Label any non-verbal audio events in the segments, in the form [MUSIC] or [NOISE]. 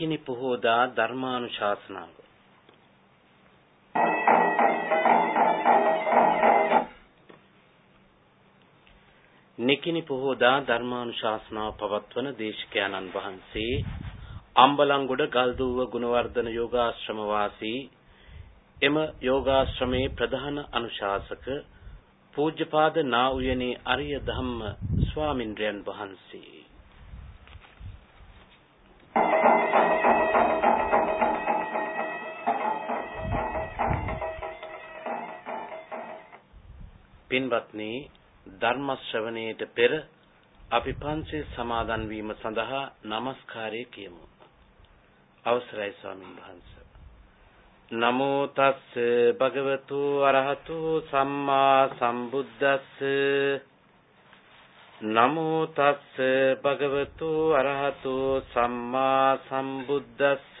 නිකිනි පොහෝදා ධර්මානුශාසනාව. නිකිනි පොහෝදා ධර්මානුශාසනාව පවත්වන දේශකයන්න් වහන්සේ අම්බලන්ගොඩ ගල්දුව ගුණවර්ධන යෝගාශ්‍රම වාසී එම යෝගාශ්‍රමේ ප්‍රධාන අනුශාසක පූජ්‍යපාද නා උයනේ අරිය ධම්ම ස්වාමින්ද්‍රයන් වහන්සේ. පින්වත්නි ධර්ම ශ්‍රවණයට පෙර අපි පංචේ සමාදන් වීම සඳහා নমස්කාරය කියමු. අවසරයි ස්වාමීන් වහන්සේ. නමෝ තස්ස භගවතු අරහතු සම්මා සම්බුද්දස්ස නමෝ තස්ස භගවතු අරහතු සම්මා සම්බුද්දස්ස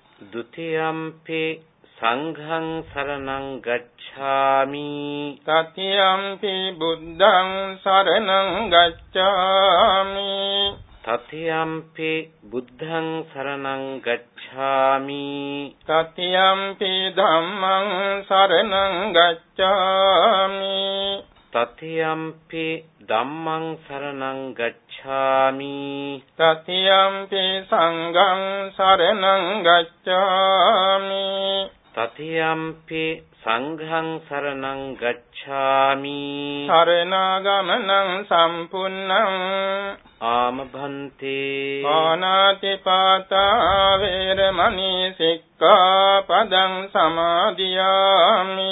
ဒ ුතියම්පි සංඝං සරණං ගච්ඡාමි තතියම්පි බුද්ධං සරණං ගච්ඡාමි තතියම්පි බුද්ධං සරණං ගච්ඡාමි තතියම්පි ධම්මං සරණං ගච්ඡාමි තතියම්පි ධම්මං සරණං ගච්ඡාමි। තතියම්පි සංඝං සරණං ගච්ඡාමි। තතියම්පි සංඝං සරණං ගච්ඡාමි। සරණාගමනං සම්පුන්නං ආමභන්තේ। පානාති පාතා වේරමණී සික්ඛාපදං සමාදියාමි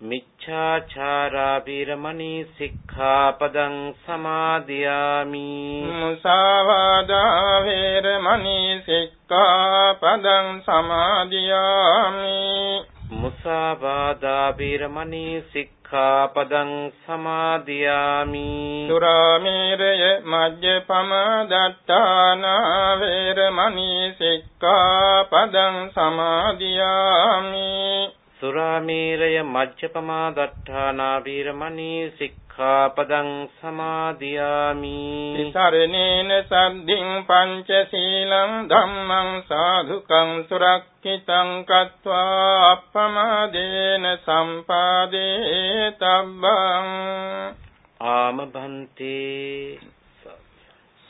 මිච්ඡාචාරා වීරමණී සික්ඛාපදං සමාදියාමි මුසාවාදා වේරමණී සික්ඛාපදං සමාදියාමි මුසාවාදා වීරමණී සික්ඛාපදං සමාදියාමි සුරාමේරය මජ්ජපම දත්තාන වේරමණී සික්ඛාපදං සමාදියාමි සුරාමේරය මජ්ජපමා දට්ඨානා වීරමණී සික්ඛාපදං සමාදියාමි. සරණේන සද්ධින් පංචශීලං ධම්මං සාධුකං සුරක්ඛිතං කତ୍වා අප්පමාදේන සම්පාදේ තබ්බං. ආමභන්තේ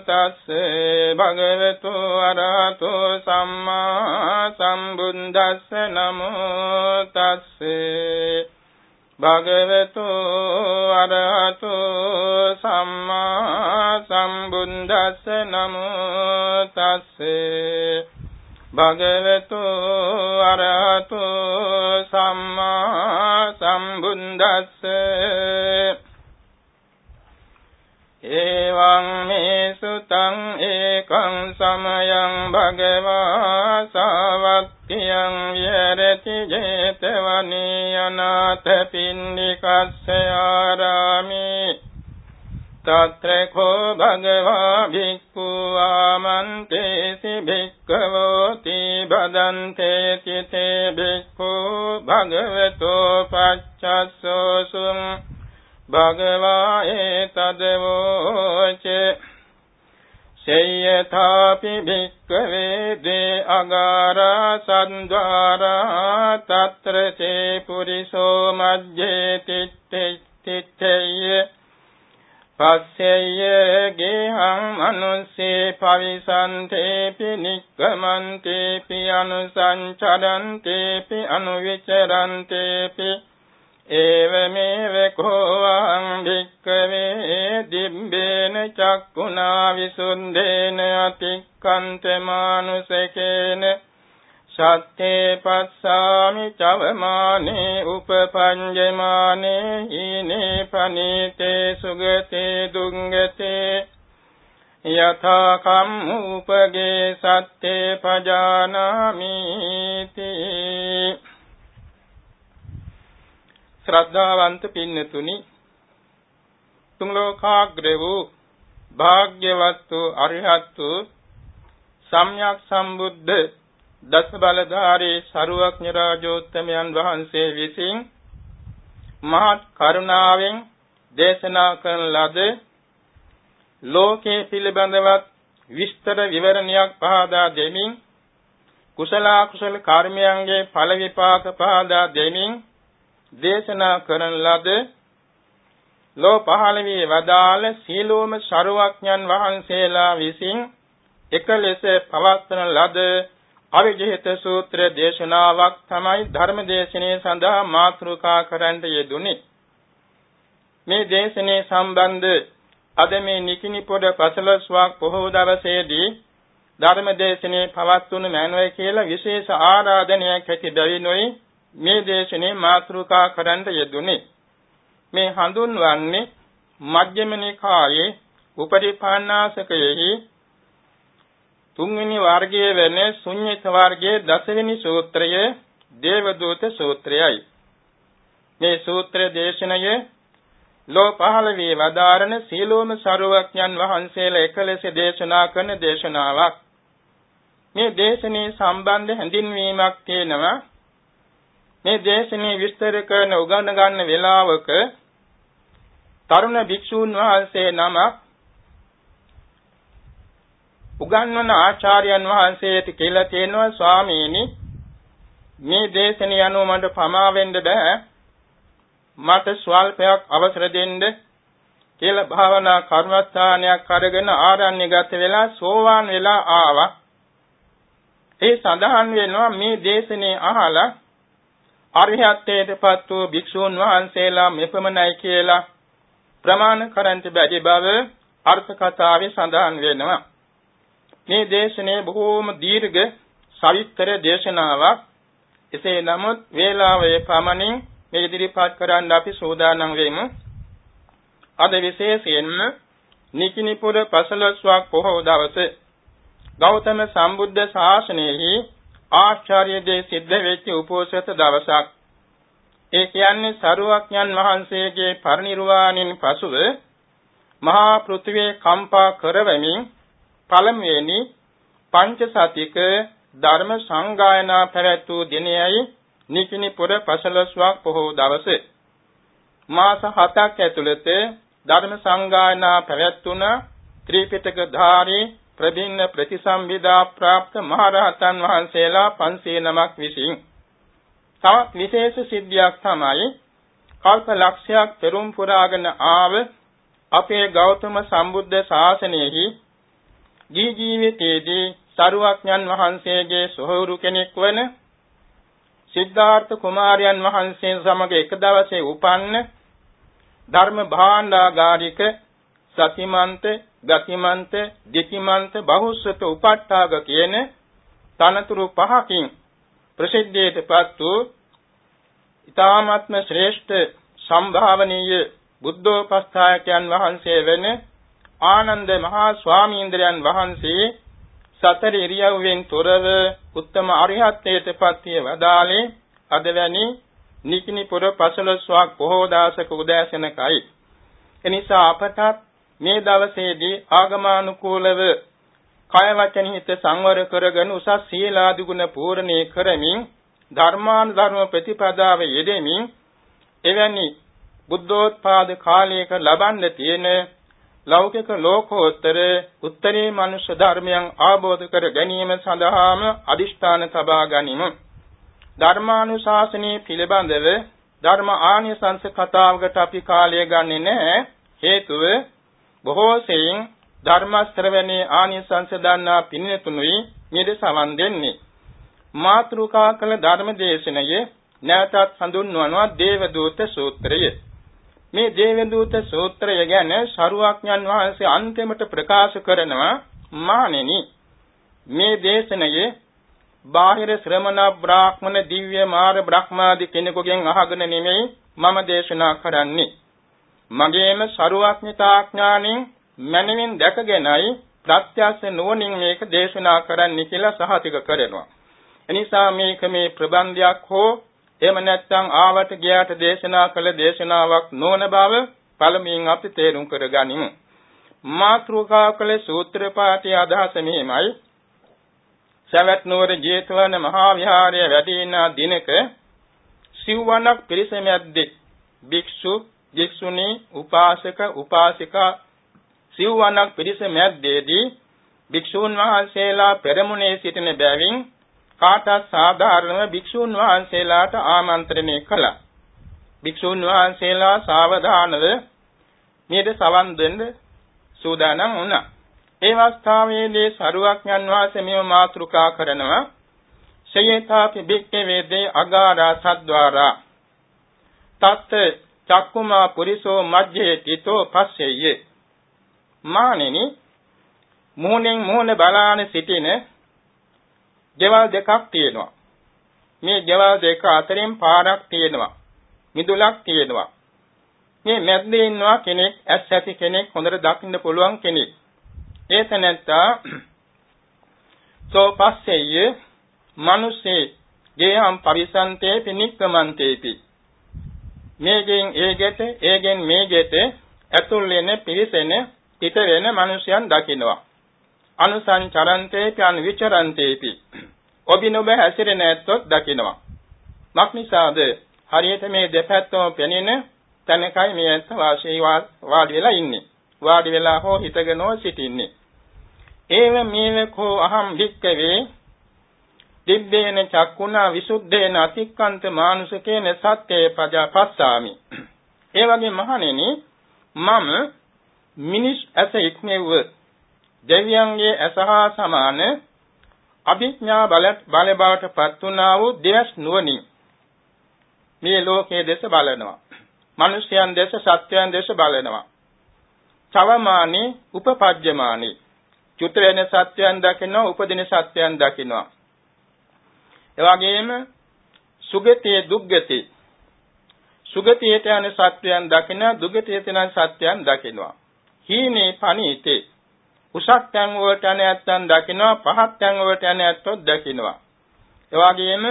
තස්සේ භගවතු අරහතෝ සම්මා සම්බුද්දස්ස නමෝ තස්සේ භගවතු අරහතෝ සම්මා සම්බුද්දස්ස නමෝ තස්සේ භගවතු අරහතෝ මේ සුතං ඒකං සමයං භගවා සාවක්ඛියං විහෙරති 제තවනී අනාථ පින්නිකස්ස ආරාමේ තත්‍ර කෝ භගවා භික්ඛු ආමන්තේසි භික්ඛවෝති බදන්තේ චිතේ භික්ඛු භගවතෝ පච්චස්සෝසුං භගවා ඒතදවෝච සේයථාපි භික්ඛවේ දේ අගාරා සන්්වාරා తත්‍ර චේ පුරිසෝ මජ්ජේ තිත්තේය. පස්සෙය ගේහං මනුස්සේ පවිසන්තේපි නික්කමන්තේපි අනුසංචරන්තේපි අනුවිචරන්තේපි ඒවමේව කෝවං භික්කවේ දිබ්බේන චක්කුණා විසුන්දේන අතික්කන්ත මානුසකේන සත්තේ පස්සාමි චවමානේ උපපංජමානේ ඊනේ පනීතේ සුගතේ දුංගතේ යථා කම්මුපගේ සත්තේ පජානාමිති ශ්‍රද්ධාවන්ත පින්නතුනි තුන් ලෝකාග්‍ර වූ භාග්‍යවත් වූ අරිහත් වූ සම්්‍යක් සම්බුද්ධ දස බලධාරී සරුවක්ඥ රාජෝත්තමයන් වහන්සේ විසින් මහත් කරුණාවෙන් දේශනා කරන ලද ලෝකේ පිළිබඳවත් විස්තර විවරණයක් පහදා දෙමින් කුසල කුසල කර්මයන්ගේ ඵල විපාක පහදා දෙමින් දේශනා කරන ලද ලෝ පහළ වී වදාළ සීලෝම ශරුවඥන් වහන්සේලා විසින් එක ලෙස පවත්වන ලද අවිජිත සූත්‍ර දේශනාවක් තමයි ධර්ම දේශනේ සඳහා මාතෘකා කරන්න යෙදුනේ. මේ දේශනේ සම්බන්ධ අද මේ නිකිනි පොඩ පසළොස්වක් පොහොව දවසේදී ධර්ම දේශනේ පවත්වනු මැනවයි කියලා විශේෂ ආරාධනයක් ඇති බැවිනුයි. මේ දේශනේ මාතෘකා කරන්න යෙදුනේ. මේ හඳුන්වන්නේ මජ්ක්‍ධිම නිකායේ උපරිපාණාසකයෙහි තුන්වෙනි වර්ගයේ වෙන ශුන්්‍යත වර්ගයේ දසවෙනි සූත්‍රය දේවදූත සූත්‍රයයි. මේ සූත්‍ර දේශනය ලෝ පහළ වී වදාරන සීලෝම සරුවඥන් වහන්සේලා එකලෙස දේශනා කරන දේශනාවක්. මේ දේශනේ සම්බන්ධ හැඳින්වීමක් තියෙනවා මේ දේශනේ විස්තර කරන උගන ගන්න වේලාවක තරුණ භික්ෂූන් වහන්සේ නමක් උගන්වන ආචාර්යයන් වහන්සේට කියලා තියෙනවා ස්වාමීනි මේ දේශනේ අනුව මට පමා වෙන්න බෑ. මට ස්වල්පයක් අවසර දෙන්න කියලා භාවනා කර්මස්ථානයක් අරගෙන ආරණ්‍යගත වෙලා සෝවාන් වෙලා ආවා. ඒ සඳහන් වෙනවා මේ දේශනේ අහලා අරිහත්ත්වයටපත් වූ භික්ෂූන් වහන්සේලා මෙපමණයි කියලා ප්‍රමාණ කරන්ට බැරි බව අර්ථ කතාවේ සඳහන් වෙනවා. මේ දේශනේ බොහෝම දීර්ඝ සවිස්තර දේශනාවක්. එසේ නමුත් වේලාවේ පමණින් මේ ඉදිරිපත් කරන්න අපි සූදානම් වෙමු. අද විශේෂයෙන්ම නිකිනිපුර පසළොස්වක් පොහොව දවසේ ගෞතම සම්බුද්ධ ශාසනයෙහි ආශ්චර්ය දේ සිද්ධ වෙච්ච උපෝසත දවසක්. ඒ කියන්නේ සරුවක්ඥන් වහන්සේගේ පරිනිර්වාණයෙන් පසුව මහා පෘථිවිය කම්පා කරවමින් පළමුවෙනි පංච සතික ධර්ම සංගායනා පැවැත්වූ දිනයයි නිකිනිපුර පසළොස්වක් පොහොව දවසේ මාස 7ක් ඇතුළත ධර්ම සංගායනා පැවැත්වුණ ත්‍රිපිටක ධාරී ප්‍රභින්න ප්‍රතිසම්බිදා પ્રાપ્ત මහරහතන් වහන්සේලා 500 නමක් විසින් තවත් විශේෂ සිද්ධියක් තමයි කල්ප ලක්ෂයක් පෙරම් පුරාගෙන ආව අපේ ගෞතම සම්බුද්ධ ශාසනයෙහි ජී ජීවිතයේදී සරුවක්ඥන් වහන්සේගේ සොහොරු කෙනෙක් වන සිද්ධාර්ථ කුමාරයන් වහන්සේ සමග එක දවසේ උපන්න ධර්ම භාණ්ඩාගාරික සතිමන්ත ගතිමන්ත දිකිමන්ත බහුස්සත උපට්ඨාග කියන තනතුරු පහකින් ප්‍රසිද්ධියටපත් වූ ඊ타මාත්ම ශ්‍රේෂ්ඨ සම්භාවනීය බුද්ධෝපස්ථායකයන් වහන්සේ වෙන ආනන්ද මහා ස්වාමීන්ද්‍රයන් වහන්සේ සතර ඉරියව්වෙන් තොරව උත්තම අරිහත්ත්වයට පත්විය වදාළේ අද වැනි නිකිනිපුර පසළොස්වක් බොහෝ දාසක උදෑසනකයි. එනිසා අපටත් මේ දවසේදී ආගමානුකූලව කය වචන හිත සංවර කරගෙන උසස් සීලාදි ගුණ පූර්ණේ කරමින් ධර්මානුධර්ම ප්‍රතිපදාව යෙදෙමින් එවැනි බුද්ධෝත්පාද කාලයක ලබන්න තියෙන ලෞකික ලෝකෝත්තර උත්තරී මනුෂ්‍ය ධර්මයන් ආબોධ කර ගැනීම සඳහාම අදිෂ්ඨාන තබා ගනිමු. ධර්මානුශාසනයේ පිළිබඳව ධර්ම ආනිසංස කතාවකට අපි කාලය ගන්නෙ නැහැ. හේතුව බොහෝ සෙයින් ධර්ම ශ්‍රවණේ ආනිසංස දන්නා පින්තුනුයි මෙද සමන් දෙන්නේ. මාත්‍රුකා කළ ධර්ම දේශනයේ නැවතත් හඳුන්වනවා දේවදූත සූත්‍රය. මේ දේවදූත සූත්‍රය ගැන ශරුවක්ඥන් වහන්සේ අන්තිමට ප්‍රකාශ කරනවා මානෙනි මේ දේශනයේ බාහිර ශ්‍රමණ බ්‍රාහ්මණ දිව්‍ය මාර බ්‍රහ්මාදී කෙනෙකුගෙන් අහගෙන නෙමෙයි මම දේශනා කරන්නේ මගේම ශරුවක්ඥතාඥාණයෙන් මනමින් දැකගෙනයි ප්‍රත්‍යක්ෂ නුවණින් මේක දේශනා කරන්න කියලා සහතික කරනවා එනිසා මේක මේ ප්‍රබන්ධයක් හෝ එහෙම නැත්නම් ආවට ගියාට දේශනා කළ දේශනාවක් නොවන බව පළමුවෙන් අපි තේරුම් කරගනිමු. මාත්‍රුකා කළ සූත්‍ර පාඨයේ අදහස මෙහිමයි. සවැත් නුවර ජේතවන මහා විහාරයේ වැඩින දිනක සිව්වණක් පිරිස මැද්දේ භික්ෂු, භික්ෂුණී, උපාසක, උපාසිකා සිව්වණක් පිරිස මැද්දේදී භික්ෂූන් වහන්සේලා පෙරමුණේ සිටින බැවින් කාටත් සාධාරණව භික්ෂුන් වහන්සේලාට ආමන්ත්‍රණය කළා. භික්ෂුන් වහන්සේලා සාවධානව මේද සවන් දෙන්න සූදානම් වුණා. ඒ අවස්ථාවේදී සරුවක්ඥන් වහන්සේ මෙව මාතෘකා කරනවා සයේතාපි භික්ඛවේ දේ අගාරා සද්්වාරා තත් චක්කුමා පුරිසෝ මජ්ජේ තිතෝ පස්සෙය්‍ය මානෙනි මොහොනෙන් මොහොන බලාන සිටින ගෙවල් දෙකක් තියෙනවා. මේ ගෙවල් දෙක අතරින් පාරක් තියෙනවා. මිදුලක් තියෙනවා. මේ මැද්දේ ඉන්නවා කෙනෙක් ඇස් ඇති කෙනෙක් හොඳට දකින්න පුළුවන් කෙනෙක්. ඒ තැනැත්තා [CLEARS THROAT] සෝපස්සෙය මිනිස්සේ ගේහම් පරිසන්තේ පිනික්කමන්තේපි. මේගෙන් ඒ ගෙට ඒගෙන් මේ ගෙට ඇතුල් වෙන පිරිසෙන පිට වෙන මිනිසයන් දකින්නවා. අනුසංචරන්තේපි අනුවිචරන්තේපි. ඔබිනොබ හැසිරෙන ඇත්තොත් දකිනවා. මක්නිසාද හරියට මේ දෙපැත්තම පෙනෙන තැනකයි මේ ඇත්ත වාසී වාඩි වෙලා ඉන්නේ. වාඩි වෙලා හෝ හිතගෙනෝ සිටින්නේ. ඒව මේවකෝ අහම් වික්කවේ දිබ්බේන චක්කුණා විසුද්ධේන අතික්කන්ත මානුසකේන සත්‍යේ පජා පස්සාමි ඒ වගේ මහණෙනි මම මිනිස් ඇස ඉක්මෙව්ව දෙවියන්ගේ ඇසහා සමාන අභිඥා බල බල බවට පත් වුණා වූ දෙවස් නුවණින් මේ ලෝකයේ දෙස බලනවා. මිනිසයන් දෙස සත්වයන් දෙස බලනවා. චවමානි උපපජ්ජමානි චුත වෙන සත්වයන් දකිනවා උපදින සත්වයන් දකිනවා. එවැගේම සුගතිය දුග්ගති සුගතියට යන සත්වයන් දකින දුගතියට යන සත්වයන් දකිනවා. හීනේ පණීතේ. උසස් තැන් වලට යන ඇත්තන් දකිනවා පහත් තැන් වලට යන ඇත්තොත් දකිනවා. ඒ වගේම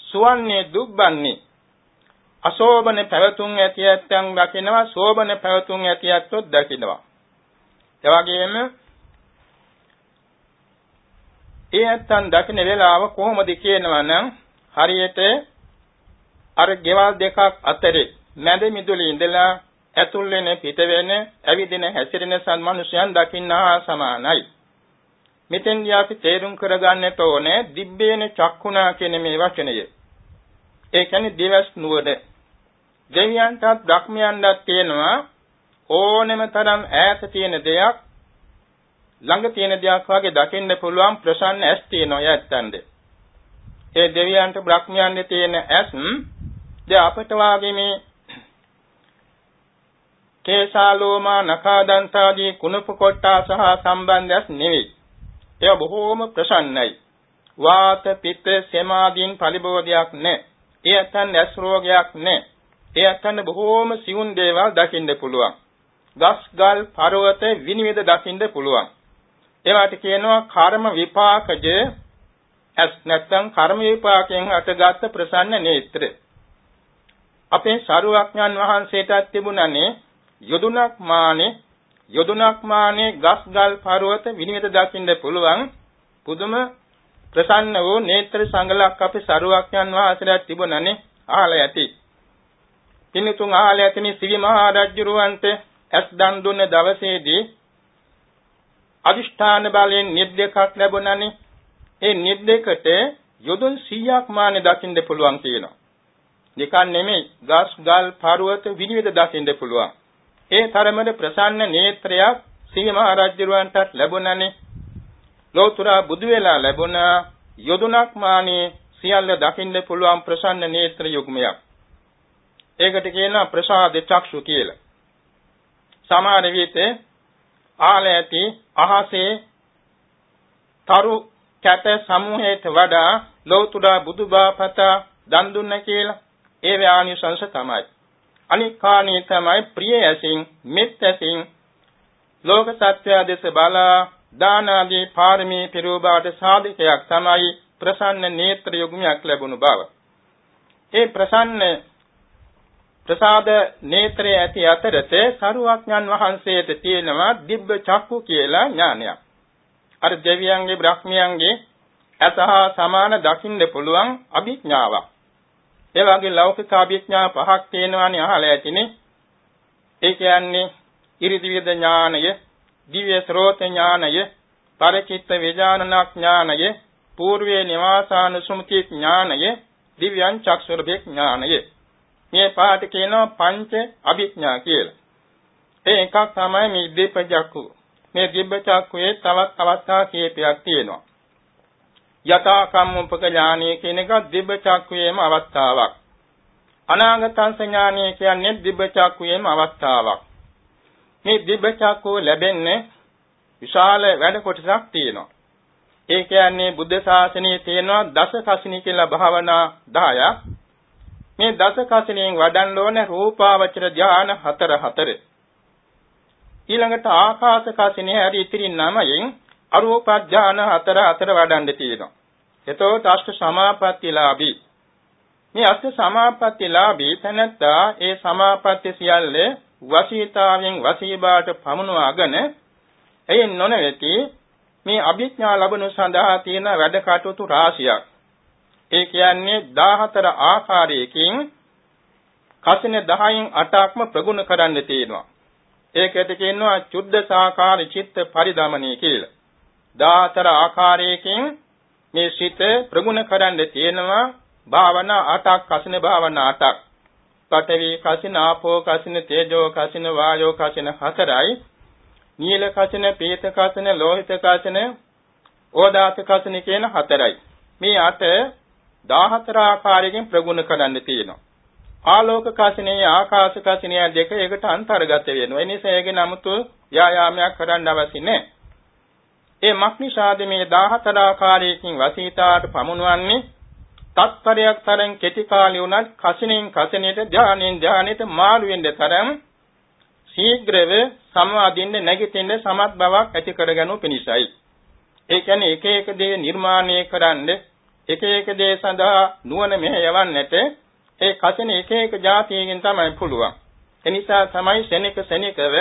සුවන්නේ දුබ්බන්නේ අශෝභන පැවතුම් ඇති ඇත්තන් දකිනවා ශෝභන පැවතුම් ඇති ඇත්තොත් දකිනවා. ඒ වගේම ඒ ඇත්තන් දකින වෙලාව කොහොමද කියනවා නම් හරියට අර ගෙවල් දෙකක් අතරේ මැද මිදුලේ ඉඳලා ඇතුල් වෙන පිට වෙන ඇවිදින හැසිරෙන සන්මනුෂයන් දකින්නා සමානයි. මෙතෙන්දී අපි තේරුම් කරගන්නට ඕනේ දිබ්බේන චක්කුණා කියන මේ වචනය. ඒ කියන්නේ දිවස් නුවර. දෙවියන්ටත් බ්‍රහ්මයන්ටත් තියෙනවා ඕනෙම තරම් ඈත තියෙන දෙයක් ළඟ තියෙන දෙයක් වගේ දකින්න පුළුවන් ප්‍රසන්න ඇස් තියෙනවා යැත්තන්ද. ඒ දෙවියන්ට බ්‍රහ්මයන්ට තියෙන ඇස් ද අපට වාගේ මේ කේසාලෝමා නඛාදන්තාදී කුණප කොට්ටා සහ සම්බන්ධයක් නෙවෙයි. ඒවා බොහෝම ප්‍රසන්නයි. වාත පිත්ත සමාදීන් පරිබෝධයක් නැහැ. ඒ අතන් ඇස් රෝගයක් නැහැ. ඒ අතන් බොහෝම සිවුන් දේවල් දකින්න පුළුවන්. ගස් ගල් පර්වත විනිවිද දකින්න පුළුවන්. ඒවට කියනවා කර්ම විපාකජ ඇස් නැත්නම් කර්ම විපාකයෙන් අටගත් ප්‍රසන්න නේත්‍ර. අපේ සරුවක්ඥන් වහන්සේටත් තිබුණනේ යොදුනක් මානේ යොදුනක් මානේ ගස් ගල් පර්වත විනිවිද දකින්න පුළුවන් පුදුම ප්‍රසන්න වූ නේත්‍ර සංගලක් අපේ සරුවක්ඥන් වහන්සේට තිබුණනේ අහලා ඇති. පින්තුන් අහලා ඇතිනි සිවි මහා රජුරවන්ට ඇස් දන් දුන්න දවසේදී අදිෂ්ඨාන බලයෙන් නිද්දකක් ලැබුණනේ. ඒ නිද්දකට යොදුන් 100ක් මානේ දකින්න පුළුවන් කියනවා. නිකන් නෙමෙයි ගස් ගල් පර්වත විනිවිද දකින්න පුළුවන්. ඒ තරමට ප්‍රසන්න නේත්‍රයක් සිහි මහ රජුරවන්ටත් ලැබුණනේ. ලෝතුරා බුදු වෙලා ලැබුණ යොදුනක් මානේ සියල්ල දකින්න පුළුවන් ප්‍රසන්න නේත්‍ර යුග්මයක්. ඒකට කියනවා ප්‍රසාද චක්ෂු කියලා. සමහර විට ආල ඇති අහසේ තරු කැට සමූහයට වඩා ලෞතුරා බුදුබාපත දන් දුන්න කියලා ඒ ව්‍යානිසංශ තමයි. අනික් කාණී තමයි ප්‍රිය ඇසින් මෙත් ඇසින් ලෝක සත්‍ය දෙස බලා දාන ආදී පාරමී පිරූපාට සාධකයක් තමයි ප්‍රසන්න නේත්‍ර යොග්මයක් ලැබුණු බව. ඒ ප්‍රසන්න ප්‍රසාද නේත්‍රය ඇති අතරත සරුවක්ඥන් වහන්සේට තියෙනවා දිබ්බ චක්කු කියලා ඥානයක්. අර දෙවියන්ගේ බ්‍රහ්මයන්ගේ අසහා සමාන දකින්න පුළුවන් අභිඥාවක්. ඒ වගේ ලෞකික අභිඥා පහක් තියෙනවානේ අහලා ඇතිනේ. ඒ කියන්නේ ඉරිදිවිද ඥානය, දිව්‍ය ශ්‍රෝත ඥානය, පරිචිත්ත විඥානන ඥානය, పూర్වේ නිවාසානුසුමති ඥානය, දිව්‍යං චක්ෂුරභේ ඥානය. මේ පාට කියනවා පංච අභිඥා කියලා. ඒ එකක් තමයි මේ දීප චක්කු. මේ දිබ්බ චක්කුවේ තවත් අවස්ථා කීපයක් තියෙනවා. යථා කම්මුපක ඥානය කියන එක දිබ්බ චක්කුවේම අවස්ථාවක්. අනාගතං ඥානය කියන්නේ දිබ්බ චක්කුවේම අවස්ථාවක්. මේ දිබ්බ චක්කුව ලැබෙන්නේ විශාල වැඩ කොටසක් තියෙනවා. ඒ කියන්නේ බුද්ධ ශාසනයේ තියෙනවා දස කසිනී කියලා භාවනා 10ක්. මේ දස කසිනියෙන් වඩන්න ඕන රූපාවචර ධාන හතර හතර. ඊළඟට ආකාශ කසිනිය හරි ඉතිරි නමයෙන් අරූප ධාන හතර හතර වඩන්න තියෙනවා. එතකොට අෂ්ට සමාපත්තිලාභී. මේ අෂ්ට සමාපත්තිලාභී තැනත්තා ඒ සමාපatti සියල්ල වශීතාවෙන් වශීබාට පමුණවාගෙන එයින් නොනැවති මේ අභිඥා ලැබුණු සඳහා තියෙන වැඩ කටයුතු රාශියක් ඒ කියන්නේ 14 ආකාරයකින් කසින 10න් 8ක්ම ප්‍රගුණ කරන්න තියෙනවා. ඒකට කියනවා චුද්ධසාකාර චිත්ත පරිදමණය කියලා. 14 ආකාරයකින් මේ සිත ප්‍රගුණ කරන්න තියෙනවා භාවනා 8ක් කසින භාවනා 8ක්. පඨවි කසින ආපෝ කසින තේජෝ කසින වායෝ කසින හතරයි. නීල කසින පීත කසින ලෝහිත කසින ඕදාත කසින කියන හතරයි. මේ අට 14 ආකාරයකින් ප්‍රගුණ කරන්න තියෙනවා. ආලෝක කසිනේ ආකාශ කසිනේ දෙක එකට අන්තර්ගත වෙනවා. ඒ නිසා ඒකේ නමුතු ව්‍යායාමයක් කරන්න අවශ්‍ය නැහැ. ඒ මක්නිෂාද මේ 14 ආකාරයකින් වසීතාට පමුණවන්නේ තත්පරයක් තරම් කෙටි කාලේ උනත් කසිනෙන් කසිනේට ධානයෙන් ධානයට මාළු වෙන්න තරම් ශීඝ්‍රව සමාධින්න නැගිටින්න සමත් බවක් ඇති කරගනු පිණිසයි. ඒ කියන්නේ එක එක දේ නිර්මාණය කරන්නේ එක එක දේ සඳහා නුවණ මෙහෙයවන්නට ඒ කසින එක එක જાතියකින් තමයි පුළුවන්. එනිසා තමයි ශනික ශනිකව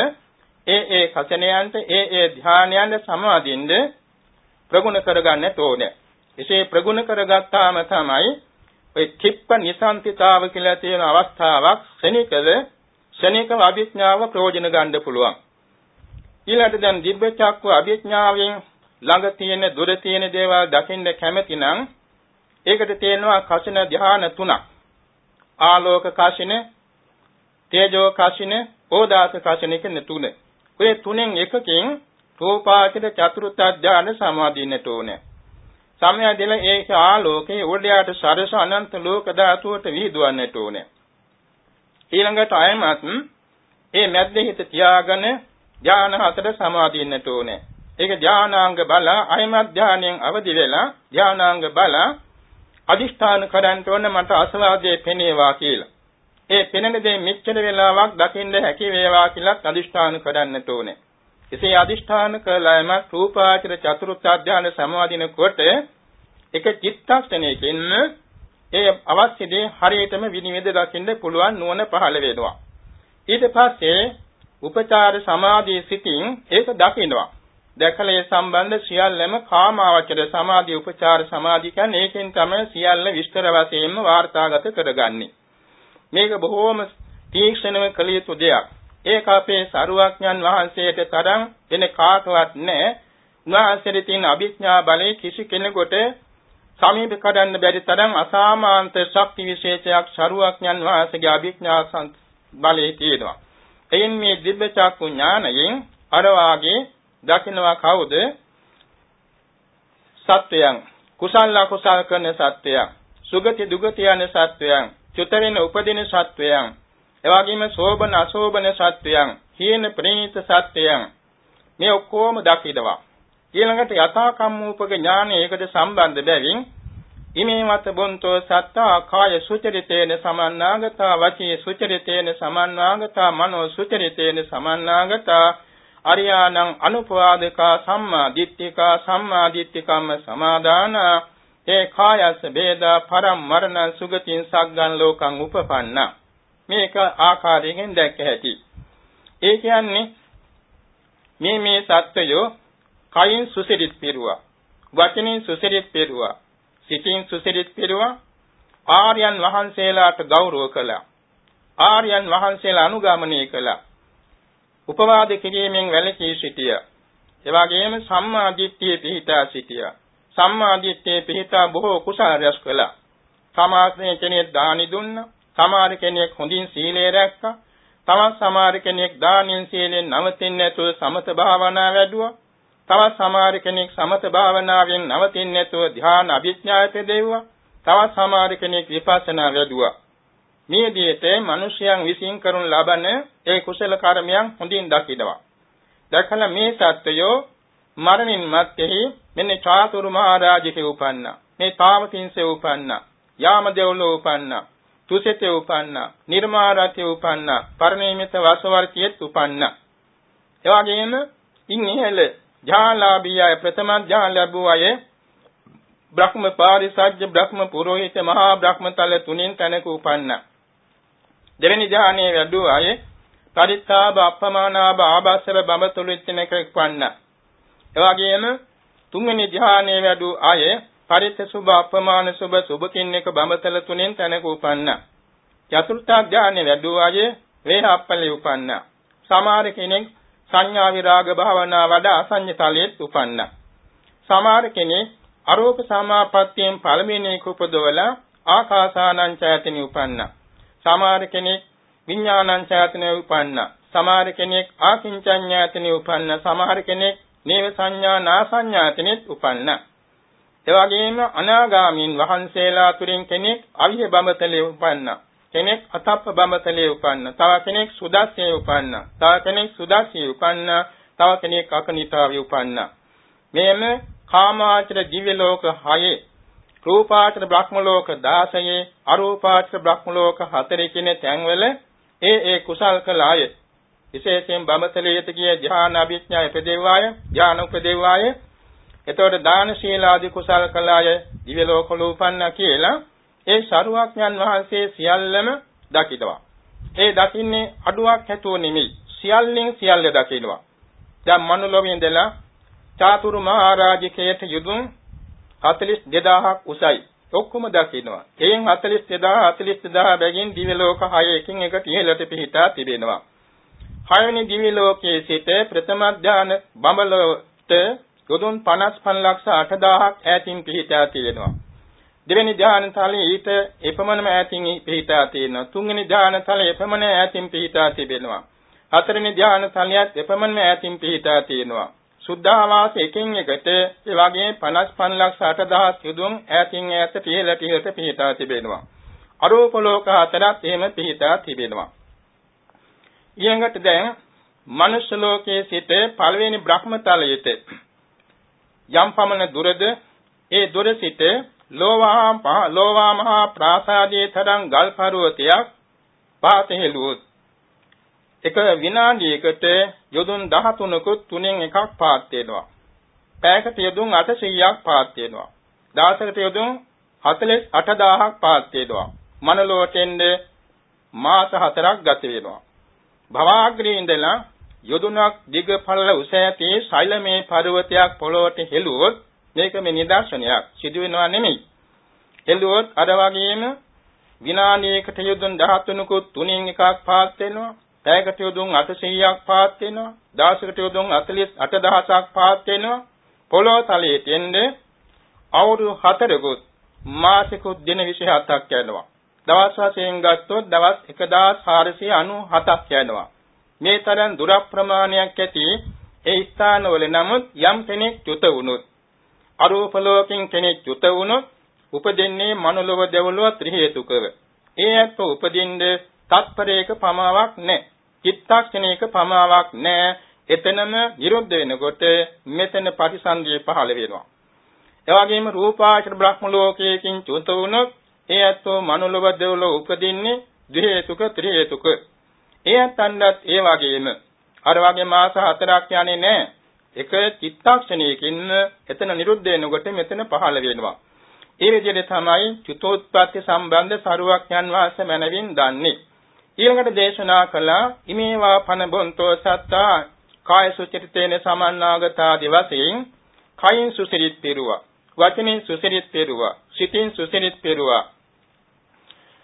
ඒ ඒ කසනයන්ට ඒ ඒ ධානයන්ට සමාදින්න ප්‍රගුණ කරගන්නට ඕනේ. එසේ ප්‍රගුණ කරගත්තාම තමයි ඔය කිප්ප නිසන්තිතාව කියලා තියෙන අවස්ථාවක් ශනිකව ශනිකව අභිඥාව ප්‍රයෝජන ගන්න පුළුවන්. ඊළඟට දැන් දිබ්බ චක්ක අභිඥාවෙන් ළඟ තියෙන දුර තියෙන දේවල් දකින්න කැමති නම් ඒකට තියෙනවා කසින ධ්‍යාන තුනක්. ආලෝක කසින, තේජෝ කසින, ඕදාස කසින කියන තුන. ඔය තුනෙන් එකකින් රූපාචර චතුර්ථ ඥාන සමාධින්නට ඕනේ. සමය දෙල ඒක ආලෝකේ උඩයට සරස අනන්ත ලෝක ධාතුවට විහිදුවන්නට ඕනේ. ඊළඟට අයමත් මේ මැද්දේ හිත තියාගෙන ඥාන හතර සමාධින්නට ඕනේ. ඒක ධානාංග බල අයමත් ධානයෙන් අවදි වෙලා ධානාංග බල අදිෂ්ඨාන කරන්ට ඕන මට අසවාදයේ පෙනේවා කියලා. ඒ පෙනෙන දේ මෙච්චර වෙලාවක් දකින්න හැකි වේවා කියලා අදිෂ්ඨාන කරන්නට ඕනේ. එසේ අදිෂ්ඨාන කළාම රූපාචර චතුර්ථ අධ්‍යාන සමාදින කොට එක චිත්තක්ෂණයකින් ඒ අවශ්‍ය දේ හරියටම විනිවිද දකින්න පුළුවන් නුවණ පහළ වෙනවා. ඊට පස්සේ උපචාර සමාධියේ සිටින් ඒක දකින්නවා. දැකලා ඒ සම්බන්ධ සියල්ලම කාමාවචර සමාධි උපචාර සමාධි කියන්නේ ඒකෙන් තමයි සියල්ල විස්තර වශයෙන්ම වාර්තාගත කරගන්නේ. මේක බොහෝම තීක්ෂණව කළ යුතු දෙයක්. ඒක අපේ සරුවඥන් වහන්සේට තරම් වෙන කාටවත් නැහැ. උන්වහන්සේට තියෙන අභිඥා බලය කිසි කෙනෙකුට සමීප කරන්න බැරි තරම් අසාමාන්ත ශක්ති විශේෂයක් සරුවඥන් වහන්සේගේ අභිඥා බලයේ තියෙනවා. එයින් මේ දිබ්බ චක්කු ඥානයෙන් අර වාගේ දකින්නවා කවුද? සත්වයන්. කුසල අකුසල කරන සත්වයන්. සුගති දුගති යන සත්වයන්. චුත වෙන උපදින සත්වයන්. එවැගේම සෝබන අසෝබන සත්වයන්. හීන ප්‍රණීත සත්වයන්. මේ ඔක්කොම දකිනවා ඊළඟට යථා කම්මූපක ඥානය ඒකට සම්බන්ධ බැවින් ඉමේ මත බොන්තෝ සත්තා කාය සුචරිතේන සමන්නාගතා වචී සුචරිතේන සමන්නාගතා මනෝ සුචරිතේන සමන්නාගතා අරියාණං අනුපවාදකා සම්මා දිට්ඨිකා සම්මා දිට්ඨිකම්ම සමාදානා ඒ කායස්ස ભેදා පරම් මරණ සුගතින් සග්ගන් ලෝකං උපපන්න. මේක ආකාරයෙන් දැක්ක හැටි. ඒ කියන්නේ මේ මේ සත්වයෝ කයින් සුසිරිත් පිරුවා වචනින් සුසිරිත් පිරුවා සිතින් සුසිරිත් පිරුවා ආර්යයන් වහන්සේලාට ගෞරව කළා ආර්යයන් වහන්සේලා අනුගමනය කළා. උපවාද කිරීමෙන් වැළකී සිටියා එවාගෙම සම්මා දිට්ඨිය පිහිටා සිටියා සම්මා දිට්ඨියේ පිහිටා බොහෝ කුසල රැස් කළා. සමාජයේ කෙනෙක් දානි දුන්නා. සමහර කෙනෙක් හොඳින් සීලය රැක්කා. තවත් සමහර කෙනෙක් දානින් සීලෙන් නවතින්නේ නැතුව සමත භාවනා වැඩුවා. තවත් සමහර කෙනෙක් සමත භාවනාවෙන් නවතින්නේ නැතුව ධ්‍යාන අභිඥාය පෙදෙව්වා. තවත් සමහර කෙනෙක් විපස්සනා වැඩුවා. මේ විදිහට මිනිසයන් විසින් කරනු ලබන ඒ කුසල කර්මයන් හොඳින් දකිනවා. දැකලා මේ සත්වයෝ මරණින් මත්තේහි මෙන්න චාතුරු මහරජිකේ උපන්නා. මේ තාමතින්සේ උපන්නා. යාම දෙව්ලෝ උපන්නා. තුසිතේ උපන්නා. නිර්මාරතේ උපන්නා. පරිණීමිත වසවර්තියෙත් උපන්නා. එවාගෙම ඉන්නේල ඥානලාභියය ප්‍රථම ඥාන ලැබුවායේ බ්‍රහ්ම පාරිසජ්‍ය බ්‍රහ්ම පුරෝහිත මහා බ්‍රහ්මතල තුنين තැනක උපන්නා. දෙවෙනි ඥානයේ වැඩුව අය පරිත්තාබ අපමානාබ ආභාසර බඹතුළු ඉච්චනක උපන්නා. එවාගෙම තුන්වෙනි ධ්‍යානයේ වැඩු අය පරිත්‍ය සුභ අපමාන සුභ සුභකින් එක බඹතල තුනෙන් තැනක උපන්නා. චතුර්ථ ධ්‍යානයේ වැඩු අය වේහප්පලේ උපන්නා. සමහර කෙනෙක් සංඥා විරාග භාවනා වඩා අසඤ්ඤ තලයේත් උපන්නා. සමහර කෙනෙක් අරූප සමාපත්තියෙන් පළවෙනි එක උපදවලා ආකාසානං ඡායතනෙ උපන්නා. සමහර කෙනෙක් විඥානං ඡායතනෙ උපන්නා. සමහර කෙනෙක් ආකින්චඤ්ඤායතනෙ උපන්නා. සමහර කෙනෙක් නේව සංඥා නා සංඥාතනෙත් උපන්න. එවැගේම අනාගාමීන් වහන්සේලා තුරින් කෙනෙක් අවිහ බඹතලේ උපන්න. කෙනෙක් අතප්ප බඹතලේ උපන්න. තව කෙනෙක් සුදස්සේ උපන්න. තව කෙනෙක් සුදස්සේ උපන්න. තව කෙනෙක් අකනිතාවේ උපන්න. මෙයම කාමාචර දිව්‍ය ලෝක 6 රූපාචර බ්‍රහ්ම ලෝක 16 අරූපාචර බ්‍රහ්ම ලෝක 4 කියන තැන්වල ඒ ඒ කුසල් කළ අය විශේෂයෙන් බඹතලයට ගිය ධ්‍යාන අභිඥා උපදේවාය ධ්‍යාන උපදේවාය එතකොට දාන ශීල ආදී කුසල කළාය දිව්‍ය ලෝකවල උපන්න කියලා ඒ ශරුවඥන් වහන්සේ සියල්ලම දකිනවා. ඒ දකින්නේ අඩුවක් හැතුව නෙමෙයි සියල්ලෙන් සියල්ල දකිනවා. දැන් මනුලෝකයෙන් ඉඳලා චාතුරු මහරජකයට යුදුන් 42000ක් උසයි ඔක්කොම දකිනවා එයින් 42000 42000 බැගින් දිව්‍ය ලෝක 6 එකින් එකට ඉහළට පිහිටා තිබෙනවා හයවෙනි දිවි ලෝකයේ සිට ප්‍රථම ඥාන බඹලොවට යොදුන් 55 ලක්ෂ 8000ක් ඈතින් පිහිටා තියෙනවා. දෙවෙනි ධ්‍යාන තලයේ ඊට එපමණම ඈතින් පිහිටා තියෙනවා. තුන්වෙනි ධ්‍යාන තලයේ එපමණ ඈතින් පිහිටා තිබෙනවා. හතරවෙනි ධ්‍යාන තලයත් එපමණම ඈතින් පිහිටා තියෙනවා. සුද්ධාවාස එකින් එකට ඒ වගේ 55 ලක්ෂ 8000 යුදුම් ඈතින් ඈත පිහල පිහලට පිහිටා තිබෙනවා. අරූප ලෝක හතරත් එහෙම පිහිටා තිබෙනවා. ඊළඟට දැන් මනුෂ්‍ය ලෝකයේ සිට පළවෙනි බ්‍රහ්මතලයට යම් පමණ දුරද ඒ දුර සිට ලෝවා ලෝවා මහා ප්‍රාසාදයේ තරම් ගල් පර්වතයක් පාතහෙලුවොත් එක විනාඩියකට යොදුන් 13කුත් තුනෙන් එකක් පාත් වෙනවා. පැයකට යොදුන් 800ක් පාත් වෙනවා. දවසකට යොදුන් 48000ක් පාත් වෙනවා. මනලෝට එන්නේ මාස 4ක් ගත වෙනවා. භවග්‍රේ ඉඳලා යොදුනක් දිග පළල උස ඇති ශෛලමේ පර්වතයක් පොළොවට හෙළුවොත් මේක මේ නිදර්ශනයක් සිදු වෙනවා නෙමෙයි. හෙළුවොත් අර වගේම විනාඩියකට යොදුන් 13කුත් තුනෙන් එකක් පාත් වෙනවා. පැයකට යොදුන් 800ක් පාත් වෙනවා. දවසකට යොදුන් 48000ක් පාත් වෙනවා. පොළොව තලයේ තෙන්නේ අවුරුදු 4කුත් මාසිකුත් දින 27ක් යනවා. දවස් වශයෙන් ගත්තොත් දවස් 1497ක් යනවා. මේ තරම් දුර ප්‍රමාණයක් ඇති ඒ ස්ථානවල නමුත් යම් කෙනෙක් චුත වුණොත් අරූප ලෝකෙන් කෙනෙක් චුත වුණොත් උපදින්නේ මනුලව දෙවලව ත්‍රි හේතුකව. ඒ ඇත්ත උපදින්නේ තත්පරයක පමාවක් නැහැ. චිත්තක්ෂණයක පමාවක් නැහැ. එතනම විරුද්ධ වෙනකොට මෙතන ප්‍රතිසන්දිය පහළ වෙනවා. එවැගේම රූපාචර බ්‍රහ්ම ලෝකයකින් චුත වුණොත් ඒ ඇත්තෝ මනුලව දෙවලව උපදින්නේ ද්වි හේතුක ත්‍රි හේතුක. ඒ ඇත්තන්වත් ඒ වගේම අර වගේ මාස හතරක් යන්නේ නැහැ. එක චිත්තක්ෂණයකින් එතන නිරුද්ධ වෙනකොට මෙතන පහළ වෙනවා. ඒ විදිහට තමයි චුතෝත්පත්ති සම්බන්ධ සරුවක් යන් වාස මනවින් දන්නේ. ඊළඟට දේශනා කළා ඉමේවා පන බොන්තෝ සත්තා කාය සුචරිතේන සමන්නාගතා දිවසෙන් කයින් සුසිරිත් පෙරුවා වචනෙන් සුසිරිත් පෙරුවා සිතින් සුසිරිත් පෙරුවා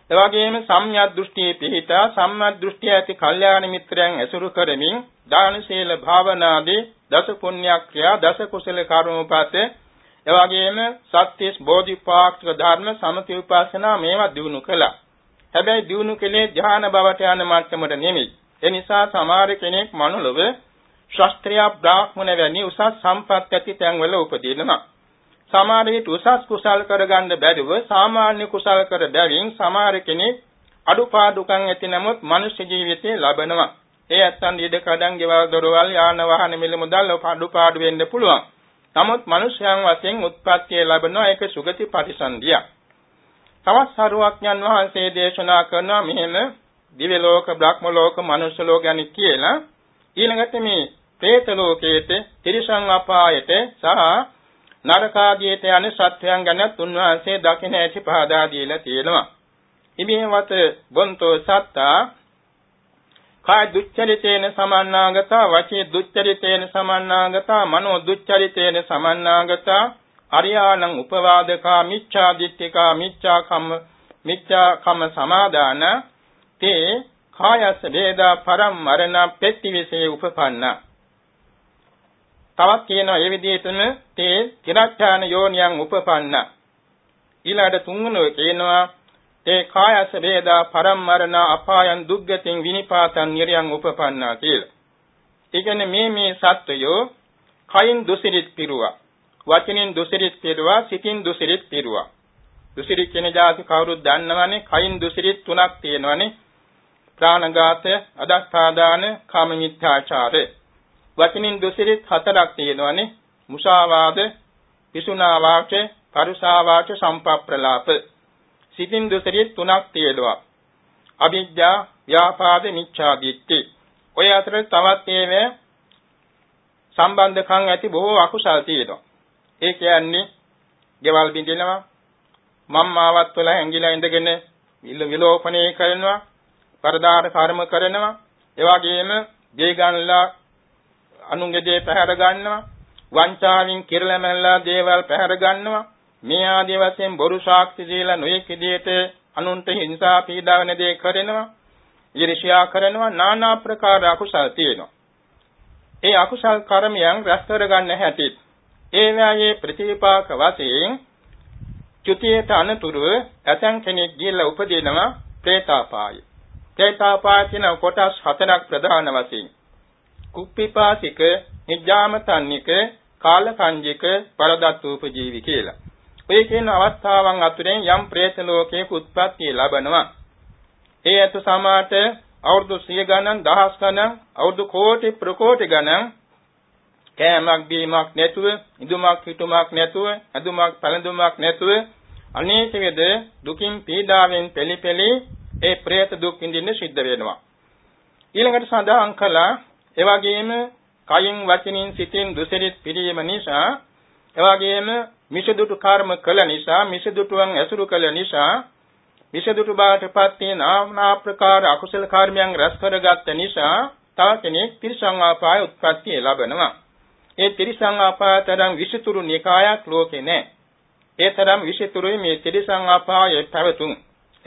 එවැගේම සම්‍යක් දෘෂ්ටියේ පිහිටා සම්‍යක් දෘෂ්ටිය ඇති කල්යාණ මිත්‍රයන් ඇසුරු කරමින් දාන සීල භාවනාදී දස පුණ්‍ය ක්‍රියා දස කුසල කර්මෝපත එවැගේම සත්‍යස් බෝධිපාක්ෂික ධර්ම සමති උපාසනා මේවා දිනු කළා. හැබැයි දිනු කලේ ධ්‍යාන බවට යන මට්ටමට නෙමෙයි. ඒ නිසා සමහර කෙනෙක් මනුලව ශාස්ත්‍රීය බ්‍රාහ්මණ වැනි උසස් සම්පත් ඇති තැන්වල උපදිනවා. සමහර විට උසස් කුසල් කරගන්න බැරිව සාමාන්‍ය කුසල් කර බැවින් සමහර කෙනෙක් අඩුපාඩුකම් ඇති නමුත් මනුෂ්‍ය ජීවිතේ ලබනවා. ඒ ඇත්තන් ඉඩ කඩන් ගෙවල් දොරවල් යාන වාහන මිල මුදල් අඩුපාඩු වෙන්න පුළුවන්. නමුත් මනුෂ්‍යයන් වශයෙන් උත්පත්තිය ලැබෙනවා ඒක සුගති ප්‍රතිසන්දිය. තවත් සරුවක්ඥන් වහන්සේ දේශනා කරනවා මෙහෙම දිව්‍ය ලෝක, බ්‍රහ්ම ලෝක, මනුෂ්‍ය ලෝක ගැන කියලා ඊළඟට මේ പ്രേත ලෝකයේට, තිරිසන් අපායට සහ නරකාදියට යන සත්‍යයන් ගැන උන්වහන්සේ දකින ඇති පහදා දීලා තියෙනවා. ඉමේවත බොන්තෝ සත්තා කාය දුච්චරිතේන සමන්නාගතා වචී දුච්චරිතේන සමන්නාගතා මනෝ දුච්චරිතේන සමන්නාගතා අරියාණං උපවාදකා මිච්ඡා දිට්ඨිකා මිච්ඡා කම්ම මිච්ඡා කම්ම සමාදාන තේ කායස වේදා පරම්මරණ පෙත්තිවිසේ උපපන්නා තවත් කියනවා ඒ විදිහටම තේ තිරච්ඡාන යෝනියන් උපපන්න. ඊළඟට තුන්වෙනි කියනවා තේ කායස වේදා පරම්මරණ අපායන් දුග්ගතින් විනිපාතන් නිරයන් උපපන්නා කියලා. ඒ කියන්නේ මේ මේ සත්වයෝ කයින් දුසිරිත් පිරුවා. වචනෙන් දුසිරිත් පිරුවා, සිතින් දුසිරිත් පිරුවා. දුසිරිත් කියන જાති කවුරුත් දන්නවනේ කයින් දුසිරිත් තුනක් තියෙනවනේ. ප්‍රාණඝාතය, අදස්ථාදාන, කාම මිත්‍යාචාරය. වචනින් දුසිරිත් හතරක් තියෙනවානේ මුසාවාද පිසුනා වාච පරුසා වාච සම්පප්‍රලාප සිතින් දුසිරිත් තුනක් තියෙනවා අවිජ්ජා ව්‍යාපාද මිච්ඡා දිට්ඨි ඔය අතර තවත් ඒවා සම්බන්ධකම් ඇති බොහෝ අකුසල් තියෙනවා ඒ කියන්නේ ගෙවල් බින්දිනවා මම්මාවත් වල ඇඟිලා ඉඳගෙන විලෝපණය කරනවා පරදාර කර්ම කරනවා එවාගෙම ගේ ගන්නලා අනුන්ගේ දේ පැහැර ගන්නවා වංචාවෙන් කිරලමැල්ලා දේවල් පැහැර ගන්නවා මේ ආදී වශයෙන් බොරු සාක්ෂි දීලා නොයෙක් විදිහට අනුන්ට හිංසා පීඩා වෙන දේ කරනවා ඊර්ෂ්‍යා කරනවා নানা ප්‍රකාර අකුසල් තියෙනවා. ඒ අකුසල් කර්මයන් රැස් කරගන්න හැටි ඒලාගේ ප්‍රතිපාක වශයෙන් චුතියට අනතුරු ඇතන් කෙනෙක් ගිහිල්ලා උපදිනවා പ്രേතාපාය. പ്രേතාපාය කියන කොටස් හතරක් ප්‍රධාන වශයෙන්. කුප්පිපාසික, නිජ්ජාමතන්නික, කාලකංජික, පරදත්තූපජීවි කියලා. ඔය කියන අවස්ථාවන් අතුරෙන් යම් പ്രേත ලෝකයක උත්පත්ති ලැබනවා. ඒ ඇත සමාට අවුරුදු සිය ගණන් දහස් ගණන් අවුරුදු කෝටි ප්‍රකෝටි ගණන් කෑමක් බීමක් නැතුව, ඉදුමක් හිටුමක් නැතුව, අදුමක් පළඳුමක් නැතුව අනේක වේද දුකින් පීඩාවෙන් පෙළි ඒ പ്രേත දුක් විඳින්න සිද්ධ වෙනවා. ඊළඟට සඳහන් කළා එවැගේම කයින් වචනින් සිතින් දුසිරිත පිළියම නිසා එවැගේම මිසදුටු කර්ම කළ නිසා මිසදුටුවන් ඇසුරු කළ නිසා මිසදුටු බාටපත් වී නානා ප්‍රකාර අකුසල කර්මයන් රැස් කරගත්ත නිසා තව කෙනෙක් තිරිසං ආපාය උත්පත්ති ලැබෙනවා. ඒ තිරිසං ආපායතරම් විසිතුරු නිකායක් ලෝකේ නැහැ. ඒ තරම් විසිතුරුයි මේ තිරිසං ආපායේ පැවතුම්.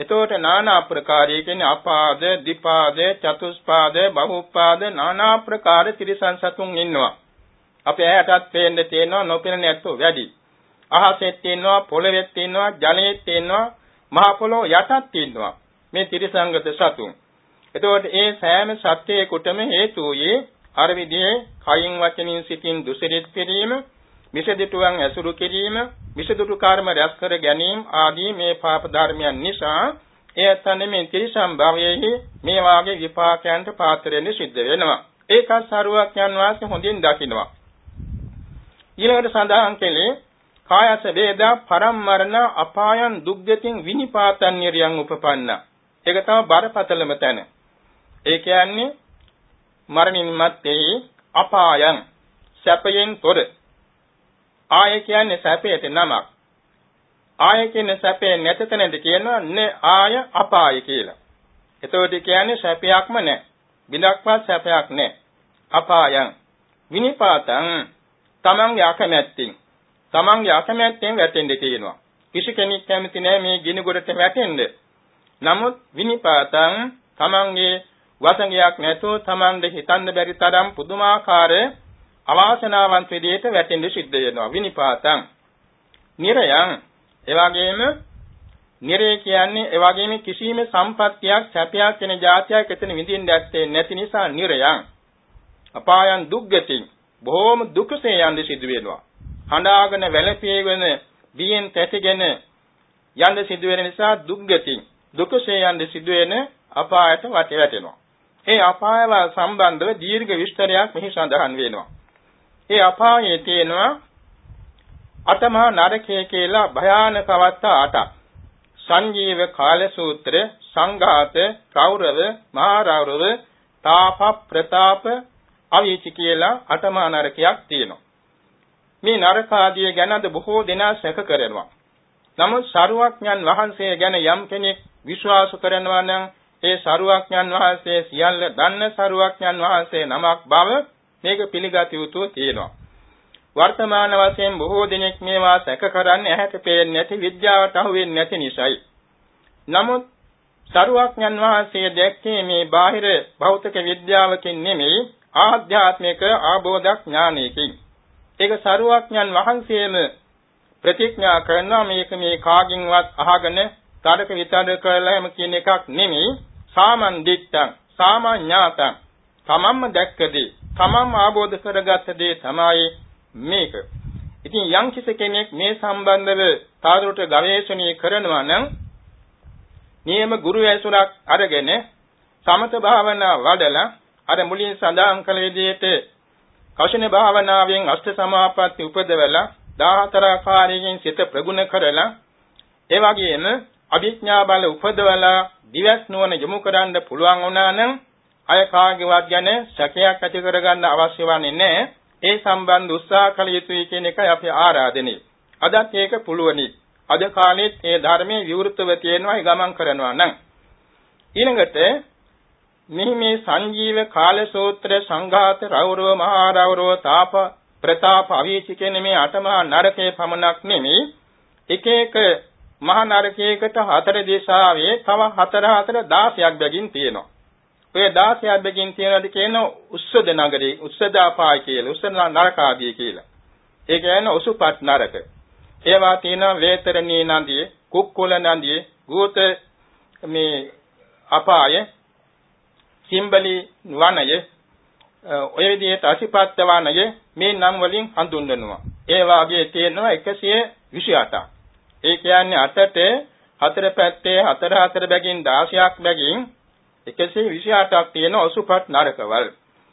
එතකොට নানা ආකාරයේ කියන්නේ අපාද, දීපාද, චතුස්පාද, බහුපාද নানা ආකාර තිරිසන් සතුන් ඉන්නවා. අපේ ඇයටත් පේන්න තියෙනවා නොපෙනෙන ඇත්තෝ වැඩි. අහසෙත් තියෙනවා, පොළවෙත් තියෙනවා, ජලයේත් තියෙනවා, මහ පොළොව යටත් තියෙනවා. මේ තිරිසංගත සතුන්. එතකොට ඒ සෑම සත්‍යයකටම හේතු වූයේ අර විදිහේ කයින් වචනින් සිතින් දුසිරිත කිරීම, මිසදිටුවන් ඇසුරු කිරීම, මිසදුටු කර්ම රැස් කර ගැනීම ආදී මේ පාප ධර්මයන් නිසා එය තනමින් තිරිසම් භවයේහි මේ වාගේ විපාකයන්ට පාත්‍ර වෙන්න සිද්ධ වෙනවා. ඒකත් සරුවක් යන වාසේ හොඳින් දකිනවා. ඊළඟට සඳහන් කළේ කායස වේදා පරම්මරණ අපායන් දුක්ගතින් විනිපාතන් නිරියන් උපපන්න. ඒක තමයි බරපතලම තැන. ඒ කියන්නේ මරණින් මත්තේ අපායන් සැපයෙන් තොර ආය කියන්නේ සැපයට නමක්. ආය කියන්නේ සැපේ නැත තැනද කියනවා නේ ආය අපාය කියලා. එතකොට කියන්නේ සැපයක්ම නැහැ. බිඳක්වත් සැපයක් නැහැ. අපායන් විනිපාතං තමන්ගේ අකමැත්තෙන් තමන්ගේ අකමැත්තෙන් වැටෙන්න කියනවා. කිසි කෙනෙක් කැමති නැහැ මේ ගිනි ගොඩට වැටෙන්න. නමුත් විනිපාතං තමන්ගේ වසඟයක් නැතුව තමන්ද හිතන්න බැරි තරම් පුදුමාකාර අවාසනාවන්ත විදිහට වැටෙන්න සිද්ධ වෙනවා. විනිපාතං. නිරයන් එවාගෙම නිරය කියන්නේ එවාගෙම කිසිම සම්පත්තියක් සැපයක් වෙන જાතියක් එතන විඳින්න ඇත්තේ නැති නිසා නිරයන් අපායන් දුක්ගතින්. බොහෝම දුකසේ යන්න සිදු වෙනවා. හඬාගෙන වැළපීගෙන බියෙන් තැතිගෙන යන්න සිදු වෙන නිසා දුක්ගතින්. දුකසේ යන්න සිදු වෙන අපායට වට වැටෙනවා. ඒ අපායව සම්බන්ධව දීර්ඝ විස්තරයක් මෙහි සඳහන් වෙනවා ඒ අපායේ තියෙනවා අටමහා නරකය කියලා භයානක අවස්ථා අටක්. සංජීව කාල සූත්‍ර, සංඝාත, කෞරව, මහා රෞරව, තාප, ප්‍රතාප, අවීචි කියලා අටමහා නරකයක් තියෙනවා. මේ නරක ආදිය ගැන අද බොහෝ දෙනා සැක කරනවා. නමුත් සරුවක්ඥන් වහන්සේ ගැන යම් කෙනෙක් විශ්වාස කරනවා නම් ඒ සරුවක්ඥන් වහන්සේ සියල්ල දන්න සරුවක්ඥන් වහන්සේ නමක් බව මේක පිළිගත යුතු තියෙනවා. වර්තමාන වශයෙන් බොහෝ දෙනෙක් මේවා සැක කරන්නේ ඇහැට පේන්නේ නැති විද්‍යාවට අහු වෙන්නේ නැති නිසායි. නමුත් සරුවක්ඥන් වහන්සේ දැක්කේ මේ බාහිර භෞතික විද්‍යාවකින් නෙමෙයි ආධ්‍යාත්මික ආબોධක් ඥානයකින්. ඒක සරුවක්ඥන් වහන්සේම ප්‍රතිඥා කරනවා මේක මේ කාගින්වත් අහගෙන තඩක විතඩ කරලා හැම කියන එකක් නෙමෙයි සාමන් දිට්ඨං සාමාඤ්ඤාතං තමන්ම දැක්කදී තමන්ම ආબોධ කරගත්ත දේ තමයි මේක. ඉතින් යම් කෙනෙක් මේ සම්බන්ධව තාදුරට ගවේෂණය කරනවා නම් නියම ගුරු ඇසුරක් අරගෙන සමත භාවනා වඩලා අර මුලින් සඳහන් කළ විදිහට කෞශන භාවනාවෙන් අෂ්ට සමාපatti උපදවලා 14 ආකාරයෙන් සිත ප්‍රගුණ කරලා ඒ වගේම අභිඥා බල උපදවලා දිවස් නුවණ යොමු කරන්න පුළුවන් වුණා නම් අය කාගේවත් ගැන සැකයක් ඇති කරගන්න අවශ්‍ය වන්නේ නැහැ. ඒ සම්බන්ධ උත්සාහ කළ යුතුයි කියන එකයි අපි ආරාධනෙ. අදත් ඒක පුළුවනි. අද කාලෙත් මේ ධර්මයේ විවෘතව තියෙනවා ගමන් කරනවා නම්. ඊළඟට මෙහි මේ සංජීව කාල සූත්‍ර සංඝාත රෞරව මහා රෞරව තාප ප්‍රතාප අවීචි කියන මේ අටමහා නරකයේ පමණක් නෙමෙයි එක එක මහා නරකයකට හතර දිශාවේ තව හතර හතර 16ක් බැගින් තියෙනවා. ඔය 16ක් බැගින් තියෙනවාද කියන උස්සද නගරේ උස්සදාපාය කියලා උස්සද නරකාදී කියලා. ඒ කියන්නේ උසුපත් නරක. ඒවා තියෙනවා වේතරණී නදියේ, කුක්කුල නදියේ, ගෝත මේ අපාය, සිම්බලි වනය, ඔය විදිහට අසිපත්ත වනය මේ නම් වලින් හඳුන්වනවා. ඒ වාගේ තියෙනවා 128ක්. ඒ කියන්නේ අතට හතර පැත්තේ හතර හතර බැගින් 16ක් බැගින් 128ක් තියෙන ඔසුපත් නරකවල.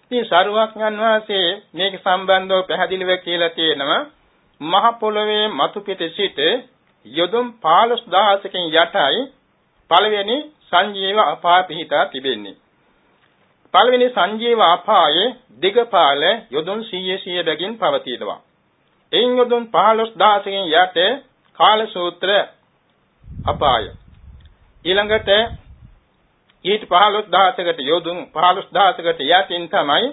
ඉතින් සරුවක්ඥන් වහන්සේ මේක සම්බන්ධව පැහැදිලිව කියලා තියෙනවා මහ පොළවේ මතු පිට සිට යොදුම් 15000කින් යටයි පළවෙනි සංජීව අපාය පිහිටා තිබෙන්නේ. පළවෙනි සංජීව අපායේ දිගපාල යොදුන් 100 100 බැගින් පවතිනවා. එයින් යොදුන් 15000කින් යට කාල සූත්‍ර අපාය. ඊළඟට ඊට 15000කට යොදුන් 15000කට යටින් තමයි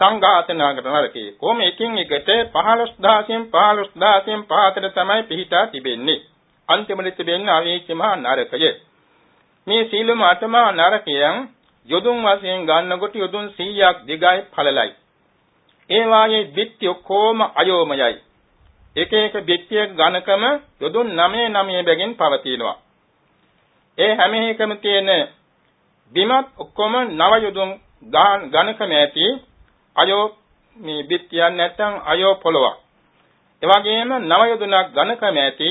සංඝාතනාගත නරකය. කොහොම එකින් එකට 15000න් 15000න් පහතට තමයි පිහිටා තිබෙන්නේ. අන්තිමට තිබෙන්නේ අවීච මහා නරකය. මේ සීලම අටමා නරකයන් යොදුන් වශයෙන් ගන්නකොට යොදුන් 100ක් දිගයි පළලයි. ඒ වායේ බිත්ති ඔක්කොම අයෝමයයි. එක එක බිත්තියක ඝනකම යොදුන් 9 9 බැගින් පවතිනවා. ඒ හැම එකම තියෙන බිමත් ඔක්කොම නව යොදුන් ඝනකම ඇති අයෝ මේ බිත්තියක් නැත්නම් අයෝ පොළවක්. ඒ වගේම නව යොදුනක් ඝනකම ඇති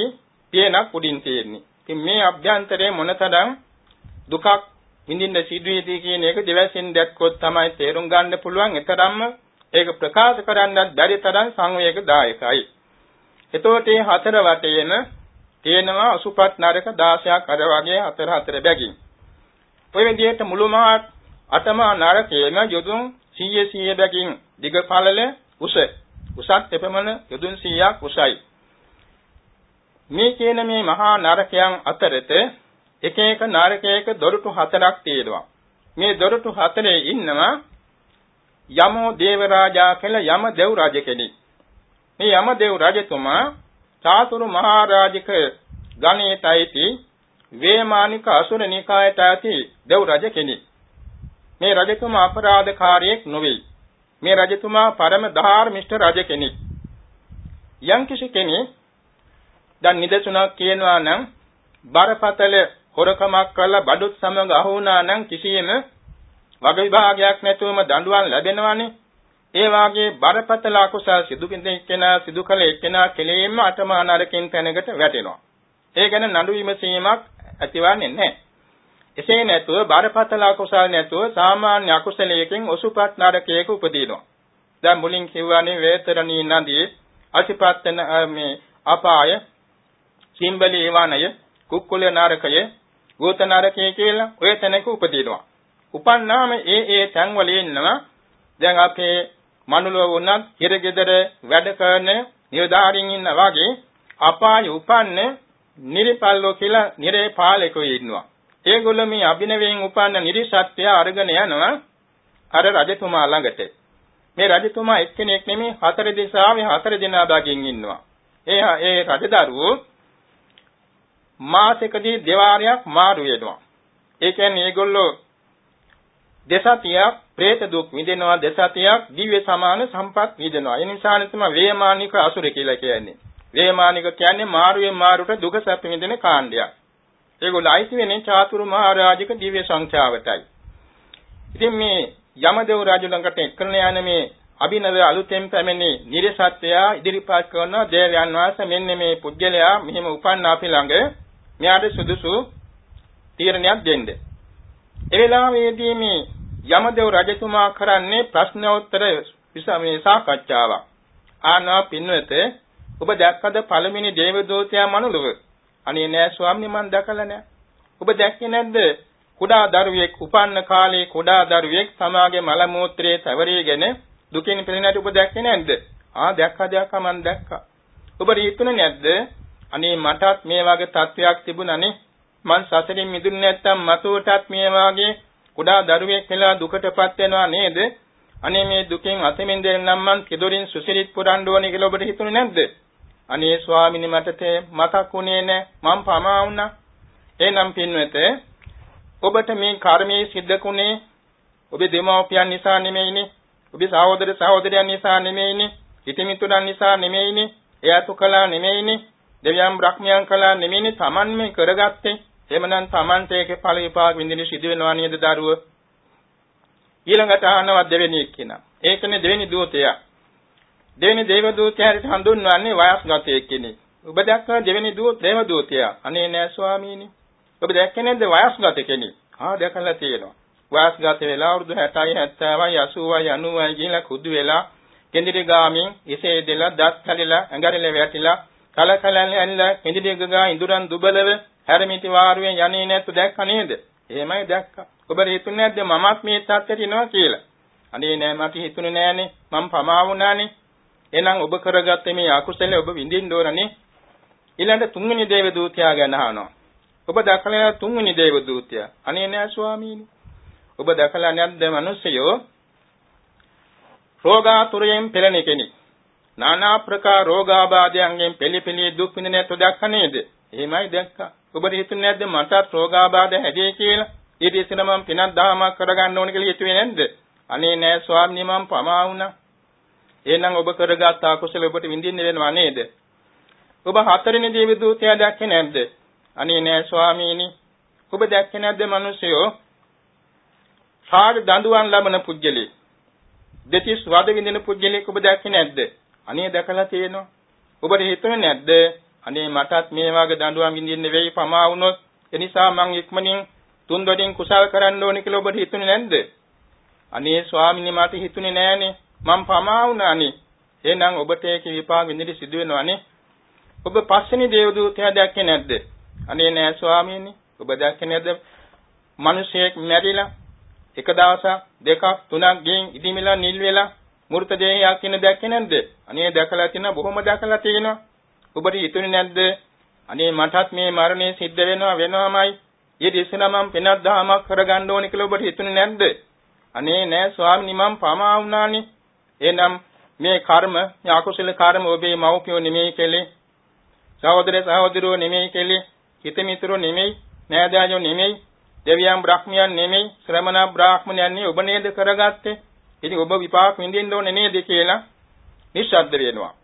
පියනක් උඩින් තියෙන්නේ. ඉතින් මේ අභ්‍යන්තරයේ මොනතරම් දුකක් විඳින්න සිදුවේදී කියන එක දෙවැසින් දැක්කොත් තමයි තේරුම් ගන්න පුළුවන්. ඒතරම්ම ඒක ප්‍රකාශ කරන්නත් බැරි තරම් සංවේගදායකයි. එතකොට මේ හතර වටේම තියෙනවා අසුපත් නරක 16ක් අර වගේ හතර හතර බැගින්. ඔය විදිහට මුළු මහත් අටමා නරකයේම යොදුන් 100 100 බැගින් දිග පළල උස උසත් එපමණ යොදුන් 100ක් උසයි. මේ කියන මේ මහා නරකයන් අතරත එක එක නරකයක දොරටු හතරක් තියෙනවා. මේ දොරටු හතරේ ඉන්නවා යමෝ දේවරාජා කියලා යම දෙව් රජ කෙනෙක්. මේ යම දෙව් රජතුමා චාතුරු මහරජික ගණේතයිති වේමානික අසුර නිකායට ඇති දෙව් රජ කෙනෙක්. මේ රජතුමා අපරාධකාරියෙක් නොවේ. මේ රජතුමා පරම ධාර්මිෂ්ඨ රජ කෙනෙක්. යම්කිසි කෙනෙක් දැන් නිදසුනක් කියනවා නම් බරපතල හොරකමක් කළා බඩුත් සමග අහු වුණා නම් කිසියම් වග විභාගයක් නැතුවම දඬුවම් ලැබෙනවානේ. ඒ වාගේ බරපතල අකුසල් සිදු කෙනා සිදු කළ එක්කෙනා කෙලෙයින්ම අටමා නරකින් තැනකට වැටෙනවා. ඒ ගැන නඩු විමසීමක් ඇතිවන්නේ නැහැ. එසේ නැතුව බරපතල අකුසල් නැතුව සාමාන්‍ය අකුසලයකින් ඔසුපත් නරකයක උපදිනවා. දැන් මුලින් කිව්වානේ වේතරණී නදී අසිපත්තන මේ අපාය සිම්බලී වනය කුක්කුල නරකය ගෝත නරකය කියලා ඔය තැනක උපදිනවා. උපන්නාම ඒ ඒ තැන්වල ඉන්නවා දැන් අපේ මනුලව වුණත් හිරගෙදර වැඩ කරන නිලධාරීන් ඉන්නා වගේ අපාය උපන්නේ නිරිපල්ලෝ කියලා නිරේ පාලකයෝ ඉන්නවා. ඒගොල්ලෝ මේ අභිනවයෙන් උපන්න නිරිසත්‍ය අරගෙන යනවා අර රජතුමා ළඟට. මේ රජතුමා එක්කෙනෙක් නෙමෙයි හතර දිසාවේ හතර දෙනා බගින් ඉන්නවා. ඒ ඒ රජදරුවෝ මාසෙකදී දෙවාරයක් මාරු වෙනවා. ඒ කියන්නේ ඒගොල්ලෝ දසතියක් പ്രേත දුක් විඳිනවා දසතියක් දිව්‍ය සමාන සම්පත් විඳිනවා. ඒ නිසා තමයි වේමානික අසුර කියලා කියන්නේ. වේමානික කියන්නේ මාරුවෙන් මාරුට දුක සැප විඳින කාණ්ඩයක්. ඒගොල්ලෝ අයිති වෙන්නේ චාතුරු මහරජික දිව්‍ය සංඛ්‍යාවටයි. ඉතින් මේ යමදේව රජු ළඟට එක්කරන යන මේ අභිනව අලුතෙන් පැමිණි නිරසත්වය ඉදිරිපත් කරන දේවයන් වහන්සේ මෙන්න මේ පුජ්‍යලයා මෙහිම උපන්න අපි ළඟ මෙයාට සුදුසු තීරණයක් දෙන්න. ඒ වෙලාවේදී මේ යමදේව රජතුමා කරන්නේ ප්‍රශ්නෝත්තර විසමේ සාකච්ඡාවක්. ආනා පින්වත ඔබ දැක්කද පළවෙනි දේවදූතයා මනුලව? අනේ නෑ ස්වාමී මං දැකලා නෑ. ඔබ දැක්කේ නැද්ද? කුඩා දරුවෙක් උපන්න කාලේ කුඩා දරුවෙක් සමාගේ මල මූත්‍රයේ තවරීගෙන දුකින් පිළිනට ඔබ දැක්කේ නැද්ද? ආ දැක්කා දැක්කා මං දැක්කා. ඔබ හිතුනේ නැද්ද? අනේ මටත් මේ වගේ තත්වයක් තිබුණානේ. මං සසරින් මිදුනේ නැත්තම් මතුවටත් මේ වගේ කුඩා දරුවෙක් වෙලා දුකටපත් වෙනවා නේද? අනේ මේ දුකෙන් අත මිදෙන්න නම් මං කෙදොරින් සුසිරිත් පුරන්න ඕනේ කියලා ඔබට හිතුනේ නැද්ද? අනේ ස්වාමිනී මට තේ මතක් වුණේ නැහැ මම පමා වුණා. එනම් පින්වෙත ඔබට මේ කර්මයේ සිද්ධකුනේ ඔබේ දෙමව්පියන් නිසා නෙමෙයිනේ. ඔබේ සහෝදර සහෝදරයන් නිසා නෙමෙයිනේ. හිතමිතුරන් නිසා නෙමෙයිනේ. එයාතු කළා නෙමෙයිනේ. දෙවියන් බ්‍රහ්මයන් කළා නෙමෙයිනේ. Taman මේ කරගත්තේ එහෙමනම් Tamanට ඒකේ ඵල විපාක විඳින්න සිදු වෙනවා නේද දරුව ඊළඟට අහනවා දෙවෙනි එක්කිනා. ඒකනේ දෙවෙනි දූතයා. දෙවෙනි දේව දූතයාට හඳුන්වන්නේ වයස්ගතයෙක් කෙනෙක්. ඔබ දැක්කා දෙවෙනි දූත දේව දූතයා. අනේ නෑ ස්වාමීනි. ඔබ දැක්කේ නැද්ද වයස්ගත කෙනෙක්? ආ දැකලා තියෙනවා. වයස්ගත වෙලා අවුරුදු 60යි 70යි 80යි 90යි කියලා කුදු වෙලා කෙඳිරි ගාමින් ඉසේ දෙලා දත් කැලිලා ඇඟරිල වැටිලා කලකලන් ඇල්ලා කෙඳිරි ගගා ඉඳුරන් දුබලව හැරමිටි වාරුවෙන් යන්නේ නැත්තු දැක්ක නේද? එහෙමයි දැක්කා. ඔබ හිතුනේ නැද්ද මමත් මේ තත්ත්වයට එනවා කියලා? අනේ නෑ මට හිතුනේ නෑනේ. මම පමා වුණානේ. එහෙනම් ඔබ කරගත්තේ මේ අකුසලයේ ඔබ විඳින්න ඕනනේ. ඊළඟ තුන්වෙනි දේව දූතයා ගැන අහනවා. ඔබ දැකලා තුන්වෙනි දේව දූතයා. අනේ නෑ ස්වාමීනි. ඔබ දැකලා නැද්ද මිනිස්සයෝ රෝගාතුරයෙන් පෙළෙන කෙනෙක්. নানা ප්‍රකාර රෝගාබාධයන්ගෙන් පෙළි දුක් විඳින ඇත්ත දැක්ක නේද? එහෙමයි දැක්කා. ඔබට හිතුනේ නැද්ද මටත් රෝගාබාධ හැදේ කියලා? ඊට ඉස්සෙල්ලා මම පිනක් දහමක් කරගන්න ඕන කියලා හිතුවේ නැද්ද? අනේ නෑ ස්වාමීනි මම පමා වුණා. එහෙනම් ඔබ කරගත් අකුසල ඔබට විඳින්න වෙනවා නේද? ඔබ හතරෙනි දේව දූතයා දැක්කේ නැද්ද? අනේ නෑ ස්වාමීනි. ඔබ දැක්කේ නැද්ද මිනිසයෝ? සාග දඬුවම් ලබන පුජ්‍යලේ. දෙතිස් වද විඳින පුජ්‍යලේ ඔබ දැක්කේ නැද්ද? අනේ දැකලා තියෙනවා. ඔබට හිතුනේ නැද්ද? අනේ මටත් මේ වගේ දඬුවම් විඳින්න වෙයි පමා වුණොත් එනිසා මං ඉක්මනින් තුන් දොඩින් කුසල් කරන්න ඕනේ කියලා ඔබට හිතුනේ නැද්ද? අනේ ස්වාමීනි මට හිතුනේ නෑනේ. මං පමා වුණානේ. එහෙනම් ඔබට ඒක විපාක විඳින්න සිදු වෙනවානේ. ඔබ පස්වෙනි දේවදූතයා දැක්කේ නැද්ද? අනේ නෑ ස්වාමීනි. ඔබ දැක්කේ නැද්ද? මිනිසෙක් මැරිලා එක දවසක් දෙකක් තුනක් ගෙන් ඉදිමිලා නිල් වෙලා මෘත දේහයක් ඉන්න දැක්කේ නැද්ද? අනේ දැකලා තියෙනවා බොහොම දැකලා තියෙනවා. ඔබට හිතුනේ නැද්ද? අනේ මටත් මේ මරණය සිද්ධ වෙනවා වෙනවමයි. ඊට ඉස්සෙල්ලා මම පෙනක් දහමක් කරගන්න ඕනේ කියලා ඔබට හිතුනේ නැද්ද? අනේ නෑ ස්වාමීනි මම පමා වුණානේ. එහෙනම් මේ කර්ම, මේ අකුසල කර්ම ඔබේ මව්පියෝ නෙමෙයි කෙලේ. සහෝදර සහෝදරයෝ නෙමෙයි කෙලේ. හිත මිතුරෝ නෙමෙයි, නෑදෑයෝ නෙමෙයි, දෙවියන් බ්‍රහ්මයන් නෙමෙයි, ශ්‍රමණ බ්‍රාහ්මණයන් නෙමෙයි ඔබ නේද කරගත්තේ. ඉතින් ඔබ විපාක විඳින්න ඕනේ නේද කියලා නිශ්ශබ්ද වෙනවා.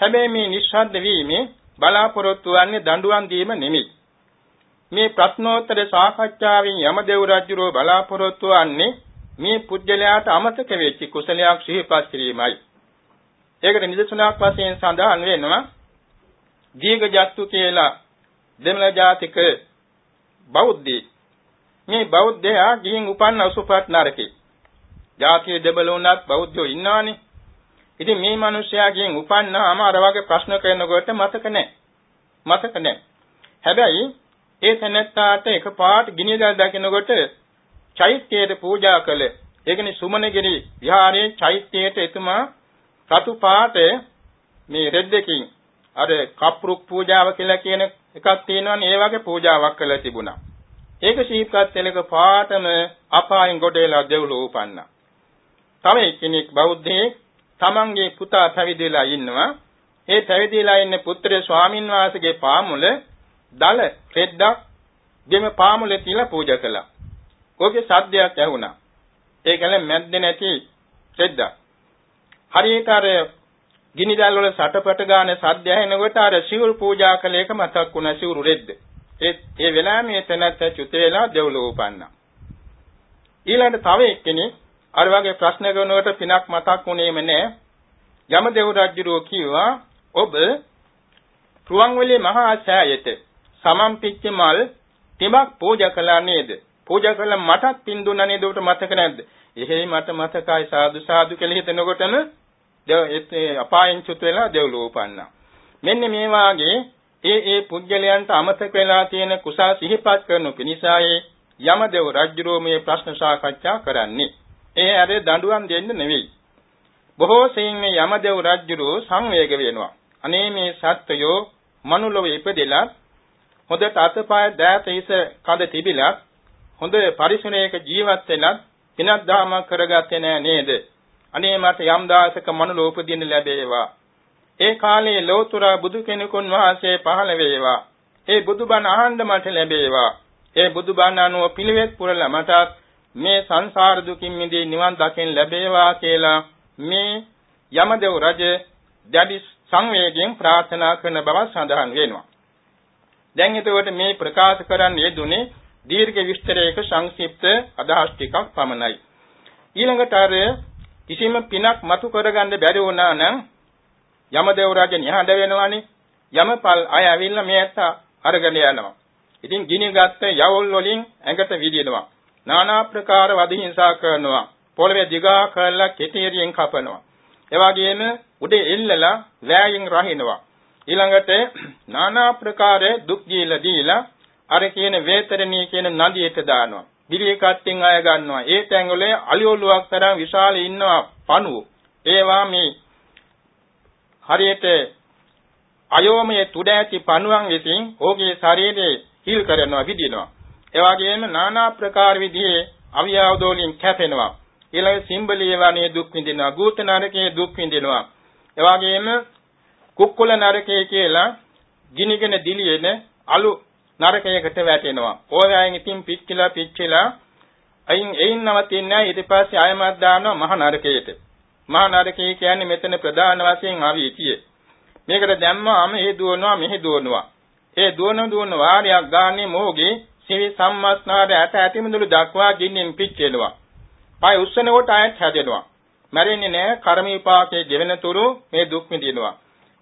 හැබැයි මේ නිශ්ශබ්ද වීමේ බලාපොරොත්තු වන්නේ දඬුවම් දීම නෙමෙයි. මේ ප්‍රශ්නෝත්තර සාකච්ඡාවෙන් යමදේව රජුරෝ බලාපොරොත්තු වන්නේ මේ පුජ්‍යලයාට අමතක වෙච්ච කුසලයක් සිහිපත් කිරීමයි. ඒකට නිදසුනක් වශයෙන් සඳහන් වෙනවා දීඝජත්තු කියලා දෙමළ ජාතික බෞද්ධයෙක්. මේ බෞද්ධයා ගිහින් උපන්න උසුපත් නරකේ. ජාතිය දෙබල වුණත් බෞද්ධයෝ ඉන්නවනේ. ඉතින් මේ මිනිස්යා ගිහින් උපන්නාම අර වගේ ප්‍රශ්න කරනකොට මතක නැහැ. මතක නැහැ. හැබැයි ඒ තැනැත්තාට එකපාරට ගිනිදල් දකිනකොට චෛත්‍යයට පූජා කළ ඒ කියන්නේ සුමනගිරි විහාරයේ චෛත්‍යයට එතුමා රතු පාට මේ රෙද්දකින් අර කප්රුක් පූජාව කියලා කියන එකක් තියෙනවනේ ඒ වගේ පූජාවක් කළා තිබුණා. ඒක සිහිපත් වෙලක පාටම අපායන් ගොඩේලා දෙව්ලෝ උපන්නා. තව එක්කෙනෙක් බෞද්ධයෙක් තමන්ගේ පුතා පැවිදිලා ඉන්නවා. ඒ පැවිදිලා ඉන්න පුත්‍රය ස්වාමින් වහන්සේගේ පාමුල දල රෙද්දක් ගෙම පාමුලේ තියලා පූජා කළා. ඕකේ සද්දයක් ඇහුණා. ඒකල මැද්ද නැති රෙද්දක්. හරියට අර ගිනිදල් වල සටපට ගාන සද්ද ඇහෙනකොට අර සිවුරු පූජා කළ එක මතක් වුණා සිවුරු රෙද්ද. ඒ ඒ වෙලාවේ මේ තැනත් චුත වෙලා දෙව්ලොව උපන්නා. ඊළඟට තව එක්කෙනෙක් අර වගේ ප්‍රශ්න කරනකොට පිනක් මතක් වුණේම නැහැ. යමදේව රජුරෝ කිව්වා ඔබ රුවන්වැලි මහා සෑයට සමම් පිච්ච මල් තිමක් පූජා කළා නේද? පූජා කළා මටත් පින් දුන්නා නේද? උට මතක නැද්ද? එහෙයි මට මතකයි සාදු සාදු කියලා හිතනකොටම ඒ අපායන් චුත් වෙලා දෙව්ලෝ උපන්නා. මෙන්න මේ වාගේ ඒ ඒ පුජ්‍යලයන්ට අමතක වෙලා තියෙන කුසල් සිහිපත් කරනු පිණිසයි යමදේව රජුරෝ මේ ප්‍රශ්න සාකච්ඡා කරන්නේ. ඒ අර දඬුවම් දෙන්න නෙවෙයි. බොහෝ සෙයින් මේ යමදේව රජුරෝ සංවේග වෙනවා. අනේ මේ සත්වයෝ මනුලොව ඉපදෙලා හොඳට අතපය දෑත හිස කඳ තිබිලා හොඳ පරිසරයක ජීවත් වෙලා පිනක් දාමක් කරගත්තේ නෑ නේද? අනේ මට යම් දාසක මනුලොව උපදින්න ලැබේවා. ඒ කාලේ ලෝතර බුදු කෙනෙකුන් වහන්සේ පහළ වේවා. ඒ බුදුබණ අහන්න මට ලැබේවා. ඒ බුදුබණ අනුව පිළිවෙත් පුරලා මටත් මේ සංසාර දුකින් මිදී නිවන් දකින්න ලැබේවා කියලා මේ යමදෙව් රජ දැඩි සංවේගයෙන් ප්‍රාර්ථනා කරන බව සඳහන් වෙනවා. දැන් එතකොට මේ ප්‍රකාශ කරන්න යෙදුනේ දීර්ඝ විස්තරයක සංක්ෂිප්ත අදහස් ටිකක් පමණයි. ඊළඟට අර කිසිම පිනක් මතු කරගන්න බැරි වුණා නම් යමදේව රජ නිහඬ වෙනවනේ යමපල් අය ඇවිල්ලා මේ ඇත්ත අරගෙන යනවා. ඉතින් ගිනිගත් යවුල් වලින් ඇඟට විදිනවා. নানা ප්‍රකාර වද හිංසා කරනවා. පොළවේ දිගා කරලා කෙටිරියෙන් කපනවා. ඒ වගේම උඩ එල්ලලා වෑයෙන් රහිනවා. ඊළඟට [CLEARS THROAT] নানা ප්‍රකාර දුක් දීලා දීලා අර කියන වේතරණී කියන නදියට දානවා. බිරිය කට්ටින් අය ගන්නවා. ඒ තැන්වල අලියොලුවක් තරම් විශාල ඉන්නවා පණුව. ඒවා මේ හරියට අයෝමයේ තුඩ ඇති පණුවන් විසින් ඔහුගේ ශරීරයේ හිල් කරනවා විදිනවා. ඒ වගේම নানা ප්‍රකාර විදිහේ අවියවදෝලින් කැපෙනවා. ඊළඟ සිම්බලිය වනේ දුක් විඳිනවා. ගූත නරකයේ දුක් විඳිනවා. ඒ වගේම කුක්කුල නරකයේ කියලා ගිනිගෙන දිලියෙන අලු නරකයකට වැටෙනවා. ඕවැයෙන් ඉතින් පිච්චිලා පිච්චිලා අයින් එයින් නවතින්නේ නැහැ. ඊට පස්සේ ආයමත් දානවා මහ නරකයට. මහ නරකය කියන්නේ මෙතන ප්‍රධාන වශයෙන් අවීතිය. මේකට දැම්මාම ඒ දුවනවා මෙහි දුවනවා. ඒ දුවන දුවන වාරයක් ගානේ මොහුගේ සිවි සම්මස්නාර ඇට ඇතිමුදුළු දක්වා ගින්නෙන් පිච්චෙනවා. පය උස්සන කොට ආයත් හැදෙනවා. මැරෙන්නේ නැහැ කර්ම විපාකයේ ගෙවෙන තුරු මේ දුක් විඳිනවා.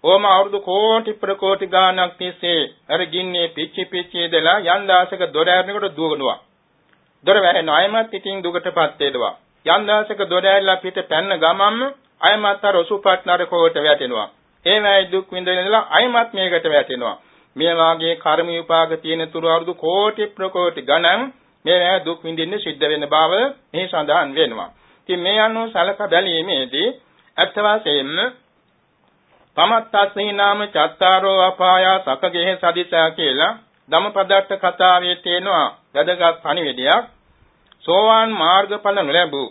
ඕම අවුරුදු කෝටි ප්‍රකෝටි ගාණක් තිස්සේ අර ගින්නේ පිච්චි පිච්චි දලා යන් දාසක දොර ඇරෙනකොට දුවනවා. දොර වැහෙන අයමත් ඉතින් දුකටපත් වෙනවා. යන් දාසක දොර ඇරලා පිට පැන්න ගමම්ම අයමත් අර ඔසුපත් නරකෝට වැටෙනවා. ඒ වැයි දුක් විඳිනදලා අයමත් මේකට වැටෙනවා. මේ වාගේ කර්ම විපාක තියෙන තුරු අවුරුදු කෝටි ප්‍රකෝටි ගණන් මේ දුක් විඳින්න සිද්ධ වෙන බව මේ සඳහන් වෙනවා. ඉතින් මේ අනුව සලක බැලීමේදී අත්ත වශයෙන්ම පමත්තස්හි නාම චත්තාරෝ අපායා සකගෙහ සදිතා කියලා ධම්මපදට්ට කතාවේ තියෙනවා වැදගත් පණිවිඩයක්. සෝවාන් මාර්ගඵල නොලැබූ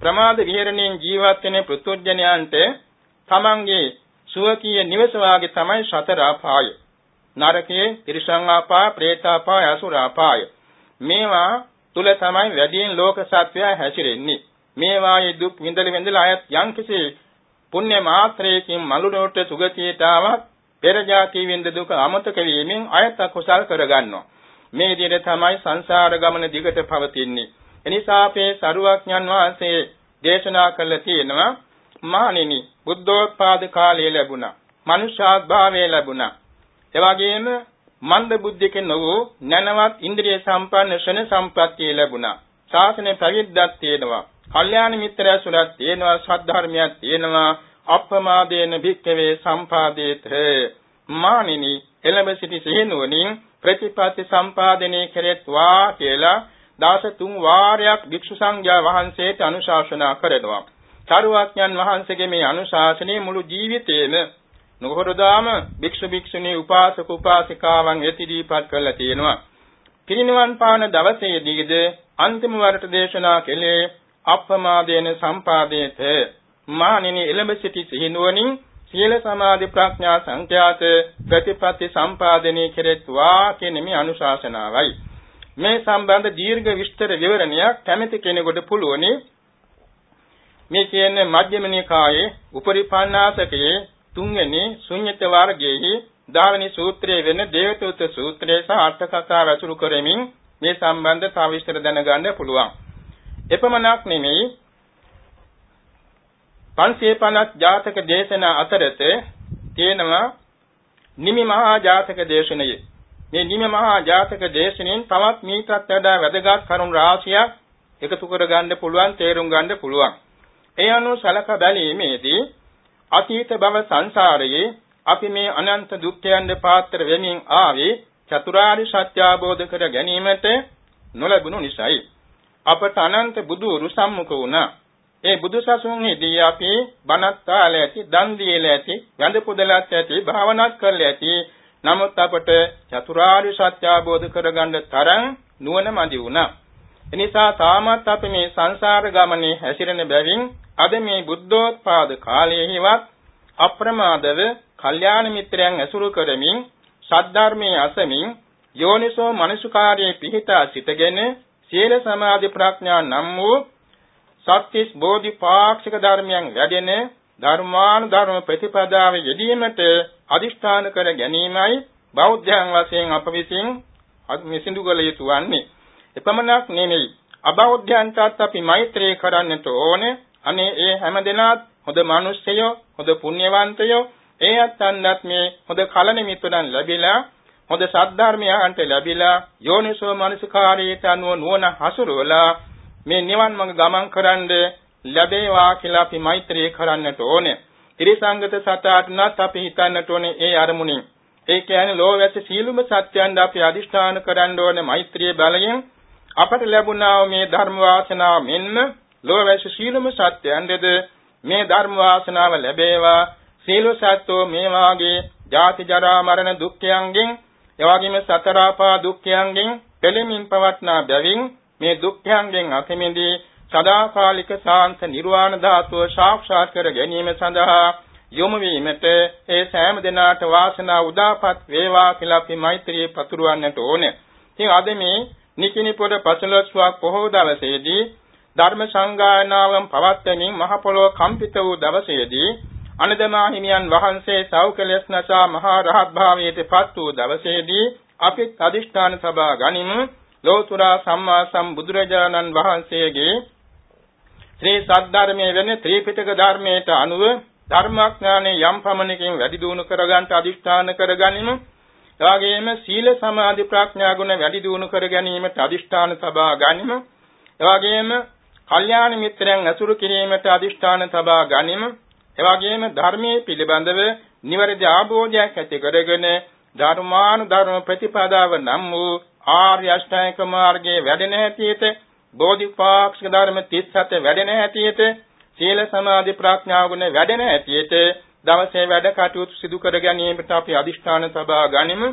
ප්‍රමාද විහෙරණයෙන් ජීවත් වෙන පෘතුජ්ජනයන්ට තමන්ගේ සුවකීය නිවස වාගේ තමයි සතර අපාය. නරකයේ තිරිසං අපාය, പ്രേත අපාය, අසුර අපාය. මේවා තුල තමයි වැඩියෙන් ලෝක සත්‍යය හැසිරෙන්නේ. මේවායේ දුක් විඳල විඳල අයත් යම්කිසි පුණ්‍ය මාත්‍රයකින් මලුනොට සුගතියට ආවත් පෙර ජාති විඳ දුක අමතක වීමෙන් අයත් අකුසල් කරගන්නවා. මේ විදිහට තමයි සංසාර ගමන දිගට පවතින්නේ. එනිසා අපේ සරුවඥන් වහන්සේ දේශනා කළ තියෙනවා මානිනි බුද්ධෝත්පාද කාලය ලැබුණා. මනුෂ්‍යාත්භාවය ලැබුණා. එවැගේම මන්ද බුද්ධික නොවූ නැනවත් ඉන්ද්‍රිය සම්පන්න ශන සම්ප්‍රත්‍ය ලැබුණා. ශාසනය පැවිද්දක් තියෙනවා. කල්යාණ මිත්‍රයසුරක් තියෙනවා. සද්ධර්මයක් තියෙනවා. අප්‍රමාදේන භික්ඛවේ සම්පාදේත මානිනි එළඹ සිටි සිහිනුවණින් ප්‍රතිපatti සම්පාදනයේ කෙරෙත්වා කියලා දාස තුන් වාරයක් භික්ෂු සංඝයා වහන්සේට අනුශාසනා කරනවා. චාරුවාඥන් වහන්සේගේ මේ අනුශාසනයේ මුළු ජීවිතේම නොහොරදාම භික්ෂු භික්ෂුණී උපාසක උපාසිකාවන් යතිදීපත් කරලා තියෙනවා. පිරිනිවන් පාන දවසේදීද අන්තිම වරට දේශනා කළේ අප්‍රමාදේන සම්පාදේත මානිනි එළඹ සිටි සිහිනුවණින් සීල සමාධි ප්‍රඥා සංඛ්‍යාත ප්‍රතිපatti සම්පාදනයේ කෙරෙත්වා කියන මේ අනුශාසනාවයි. මේ සම්බන්ධ දීර්ඝ විස්තර විවරණයක් කැමැති කෙනෙකුට පුළුවනි මේ කියන්නේ මධ්‍යම නිකායේ උපරිපන්නාසකයේ තුන්වෙනි ශුන්්‍යත වර්ගයේහි දාවනි සූත්‍රයේ වෙන දේවතුත් සූත්‍රය සහ අට කතා රචුරු කරමින් මේ සම්බන්ධ තව විස්තර දැනගන්න පුළුවන්. එපමණක් නෙමෙයි 550 ජාතක දේශනා අතරත තියෙනවා නිමි මහා ජාතක දේශනයේ. මේ නිමි මහා ජාතක දේශනෙන් තවත් මීටත් වඩා වැදගත් කරුණු රාශියක් එකතු කර ගන්න පුළුවන් තේරුම් ගන්න පුළුවන්. ඒ අනුව සලකා බැලීමේදී අතීත භව සංසාරයේ අපි මේ අනන්ත දුක්ඛයන්ද පාත්‍ර වෙමින් ආවේ චතුරාර්ය සත්‍ය අවබෝධ කර ගැනීමට නොලැබුණු නිසායි. අපට අනන්ත බුදුරු සම්මුඛ වුණා. ඒ බුදුසසුන්ෙහිදී අපි බණත් ආල ඇති, දන් දීලා ඇති, වැඳ පුදලත් ඇති, භාවනාත් කරලා ඇති. නමුත් අපට චතුරාර්ය සත්‍ය අවබෝධ කරගන්න තරම් නුවණ මදි වුණා. එනිසා තාමත් අපි මේ සංසාර ගමනේ හැසිරෙන බැවින් අද මේ බුද්ධෝත්පාද කාලයේවත් අප්‍රමාදව කල්යාණ මිත්‍රයන් ඇසුරු කරමින් සද්ධර්මයේ අසමින් යෝනිසෝ මනසුකාරයේ පිහිටා සිටගෙන සීල සමාධි ප්‍රඥා නම් වූ සත්‍තිස් බෝධිපාක්ෂික ධර්මයන් වැඩෙන ධර්මානුධර්ම ප්‍රතිපදාවේ යෙදීමට අදිෂ්ඨාන කර ගැනීමයි බෞද්ධයන් වශයෙන් අප විසින් විසිඳු කළ යුතු වන්නේ. එපමණක් නෙමෙයි අබෞද්ධයන්ටත් අපි මෛත්‍රී කරන්නට ඕනේ. අනේ ඒ හැමදෙනාත් හොඳ මිනිස්සයෝ, හොඳ පුණ්‍යවන්තයෝ, ඒ අත්න්වත් මේ හොඳ කල නිමිත්තෙන් ලැබිලා හොඳ සද්ධර්මයන්ට ලැබිලා යෝනිසෝ මනසිකාරයට අනුව නුවණ හසුරුවලා මේ නිවන් මඟ ගමන් කරන්න ලැබේවා කියලා අපි මෛත්‍රී කරන්නට ඕනේ. ත්‍රිසංගත සතාටනත් අපි හිතන්නට ඕනේ ඒ අරමුණින්. ඒ කියන්නේ ලෝවැස සීලුම සත්‍යයන් අපි අදිෂ්ඨාන කරන්න ඕනේ මෛත්‍රිය බලයෙන් අපට ලැබුණා මේ ධර්ම වාසනාව මෙන්න ලෝවැස සීලුම සත්‍යයන්ද මේ ධර්ම වාසනාව ලැබේවා සීල සත්‍යෝ මේ වාගේ ජාති ජරා මරණ දුක්ඛයන්ගෙන් එවැගේම සතර ආපා දුක්ඛයන්ගෙන් පෙළෙමින් පවත්නා බැවින් මේ දුක්ඛයන්ගෙන් අතමිදී සදාකාලික ශාන්ත නිර්වාණ ධාතුව සාක්ෂාත් කර ගැනීම සඳහා යොමු වීමට ඒ සෑම දිනාට වාසනාව උදාපත් වේවා කියලා අපි මෛත්‍රියේ පතුරවන්නට ඕනේ. ඉතින් අද මේ නිකිනිපොඩ පසළොස්වක් පොහොව දවසේදී ධර්ම සංගායනාවන් පවත්වමින් මහ පොළොව කම්පිත වූ දවසේදී අනදමා හිමියන් වහන්සේ සෞකලස් නසා මහා රහත් භාවයට පත් වූ දවසේදී අපි අදිෂ්ඨාන සභා ගනිමු ලෝතුරා සම්මා සම්බුදුරජාණන් වහන්සේගේ ශ්‍රී සද්ධර්මයේ වෙන ත්‍රිපිටක ධර්මයට අනුව ධර්මාඥානෙ යම් පමණකින් වැඩි දියුණු කරගන්න අදිෂ්ඨාන කරගනිමු. එවාගෙම සීල සමාධි ප්‍රඥා ගුණ වැඩි දියුණු කර ගැනීමට අදිෂ්ඨාන සබා ගනිමු. එවාගෙම කල්යාණ මිත්‍රයන් ඇසුරු කිරීමට අදිෂ්ඨාන සබා ගනිමු. එවාගෙම ධර්මයේ පිළිබඳව නිවැරදි ආභෝධයක් ඇති කරගෙන ධර්මානුධර්ම ප්‍රතිපදාව නම් වූ ආර්ය අෂ්ටාංගික මාර්ගයේ වැඩෙන හැටියට බෝධිපාක්ෂික ධර්ම 37 වැඩෙන හැටියට සීල සමාධි ප්‍රඥා ගුණ වැඩෙන හැටියට දවසේ වැඩ කටයුතු සිදු කර ගැනීමට අපි අදිෂ්ඨාන සබා ගනිමු.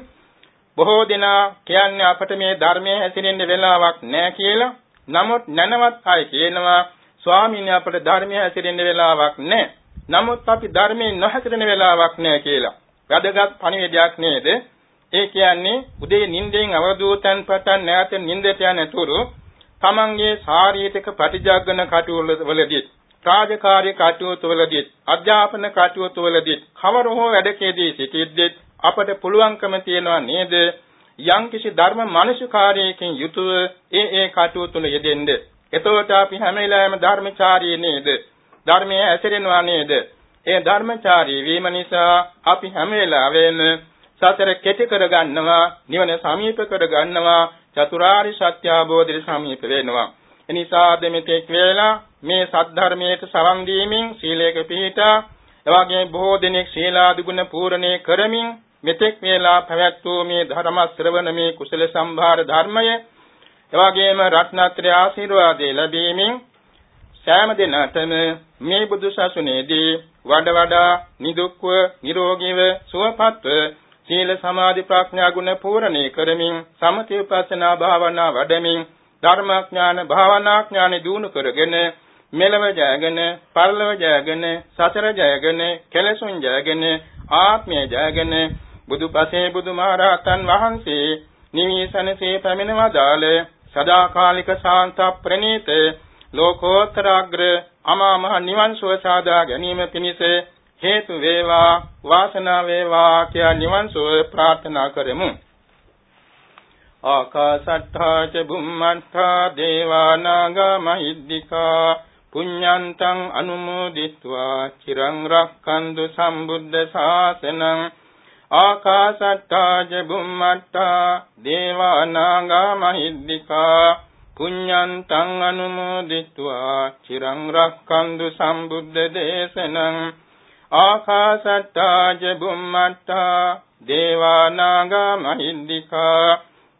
බොහෝ දෙනා කියන්නේ අපට මේ ධර්මයේ හැසිරෙන්න වෙලාවක් නැහැ කියලා. නමුත් නැනවත් අය කියනවා ස්වාමීන් අපට ධර්මයේ හැසිරෙන්න වෙලාවක් නැහැ. නමුත් අපි ධර්මයේ නොහැසිරෙන වෙලාවක් නැහැ කියලා. වැදගත් පණිවිඩයක් නේද? ඒ කියන්නේ උදේ නිින්දෙන් අවදූතන් පටන් නැවත නිින්දට යනතුරු තමන්ගේ ශාරීරික ප්‍රතිජාගන කටයුතු වලදී රාජකාරී කටයුතු වලදී අධ්‍යාපන කටයුතු වලදී කවර හෝ වැඩකේදී සිටිද්දී අපට පුළුවන්කම තියනවා නේද යම්කිසි ධර්ම මානසිකාරයකින් යුතුව ඒ ඒ කටයුතු තුළ යෙදෙන්න. එතකොට අපි හැම වෙලාවෙම ධර්මචාරී නේද? ධර්මයේ ඇසිරෙනවා නේද? ඒ ධර්මචාරී වීම නිසා අපි හැම වෙලාවෙම සතර කෙටි කර ගන්නවා, නිවන සමීප කර ගන්නවා, චතුරාර්ය සත්‍ය අවබෝධයට සමීප වෙනවා. එනිසා දෙමෙතෙක් වේලා මේ සද්ධර්මයට සවන් දීමෙන් සීලයක පිහිටා එවාගේ බොහෝ දෙනෙක් ශීලාදි ගුණ පූර්ණේ කරමින් මෙතෙක් වේලා පැවැත් වූ මේ ධර්ම ශ්‍රවණ මේ කුසල සම්භාර ධර්මය එවාගේම රත්නත්‍රය ආශිර්වාදේ ලැබීමෙන් සෑම දිනකටම මේ බුදු සසුනේදී වඩ වඩා නිදුක්ව නිරෝගීව සුවපත්ව සීල සමාධි ප්‍රඥා ගුණ පූර්ණේ කරමින් සමථ විපස්සනා භාවනා වඩමින් ධර්මාඥාන භාවනාඥාන දිනු කරගෙන මෙලව ජයගෙන පරලව ජයගෙන සසර ජයගෙන කෙලසුන් ජයගෙන ආත්මය ජයගෙන බුදුපසේ බුදුමහරහතන් වහන්සේ නිවිසනසේ පැමිණවදාල සදාකාලික ශාන්ත ප්‍රණීත ලෝකෝත්තරාග්‍ර අමා මහ නිවන් සුව සාදා ගැනීම පිණිස හේතු වේවා වාසනාව වේවා කියා නිවන් සුව ප්‍රාර්ථනා කරමු. ආකාසට්ඨා ච බුම්මට්ඨා දේවා නාග මහිද්దికා පුඤ්ඤන්තං අනුමෝදිत्वा චිරං රක්ඛන්තු සම්බුද්ධ ශාසනං ආකාශට්ටා ජබුම්මට්ටා දේවානාගා මහිද්దికා පුඤ්ඤන්තං අනුමෝදිत्वा චිරං රක්ඛන්තු සම්බුද්ධ දේශනං ආකාශට්ටා ජබුම්මට්ටා දේවානාගා මහිද්దికා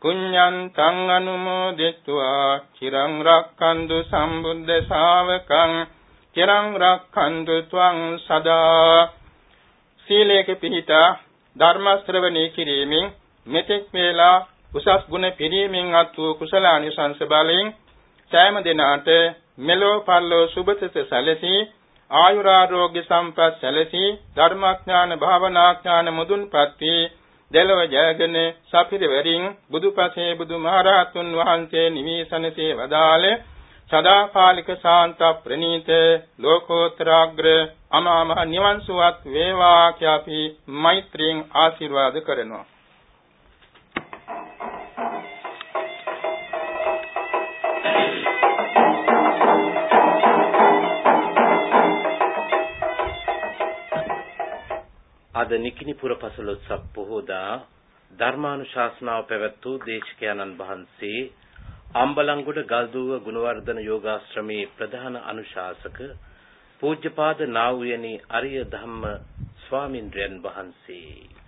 පුඤ්ඤන්තං අනුමෝදිත්වා චිරං රක්ඛන්තු සම්බුද්ධ ශාවකං චිරං රක්ඛන්තු ත්වං සදා සීලේක පිහිටා ධර්ම ශ්‍රවණේ කිරීමෙන් මෙතෙක් වේලා උසස් ගුණ පිරීමෙන් අත් වූ කුසලානිසංස බලයෙන් සෑම දිනාට මෙලෝ පල්ලෝ සුභතස සැලසී ආයුරාෝග්‍ය සම්පත් සැලසී ධර්මාඥාන භාවනාඥාන මුදුන්පත් වී දෙලව ජයගෙන සපිරවරින් බුදුපසේ බුදුමහරහතුන් වහන්සේ නිවිසනසේ වදාළ සදාකාලික ශාන්ත ප්‍රණීත ලෝකෝත්තරාග්‍ර අමාමහ නිවන් සුවත් වේවා කියාපි මෛත්‍රියෙන් ආශිර්වාද කරනවා. අද නිකිනිපුර පසළොස්වක පොහෝදා ධර්මානුශාසනාව පැවැත් වූ දේශකයන්න් වහන්සේ අම්බලන්ගොඩ ගල්දුව ගුණවර්ධන යෝගාශ්‍රමේ ප්‍රධාන අනුශාසක පූජ්‍යපාද නා වූ යනි අරිය ධම්ම ස්වාමින්ද්‍රයන් වහන්සේ.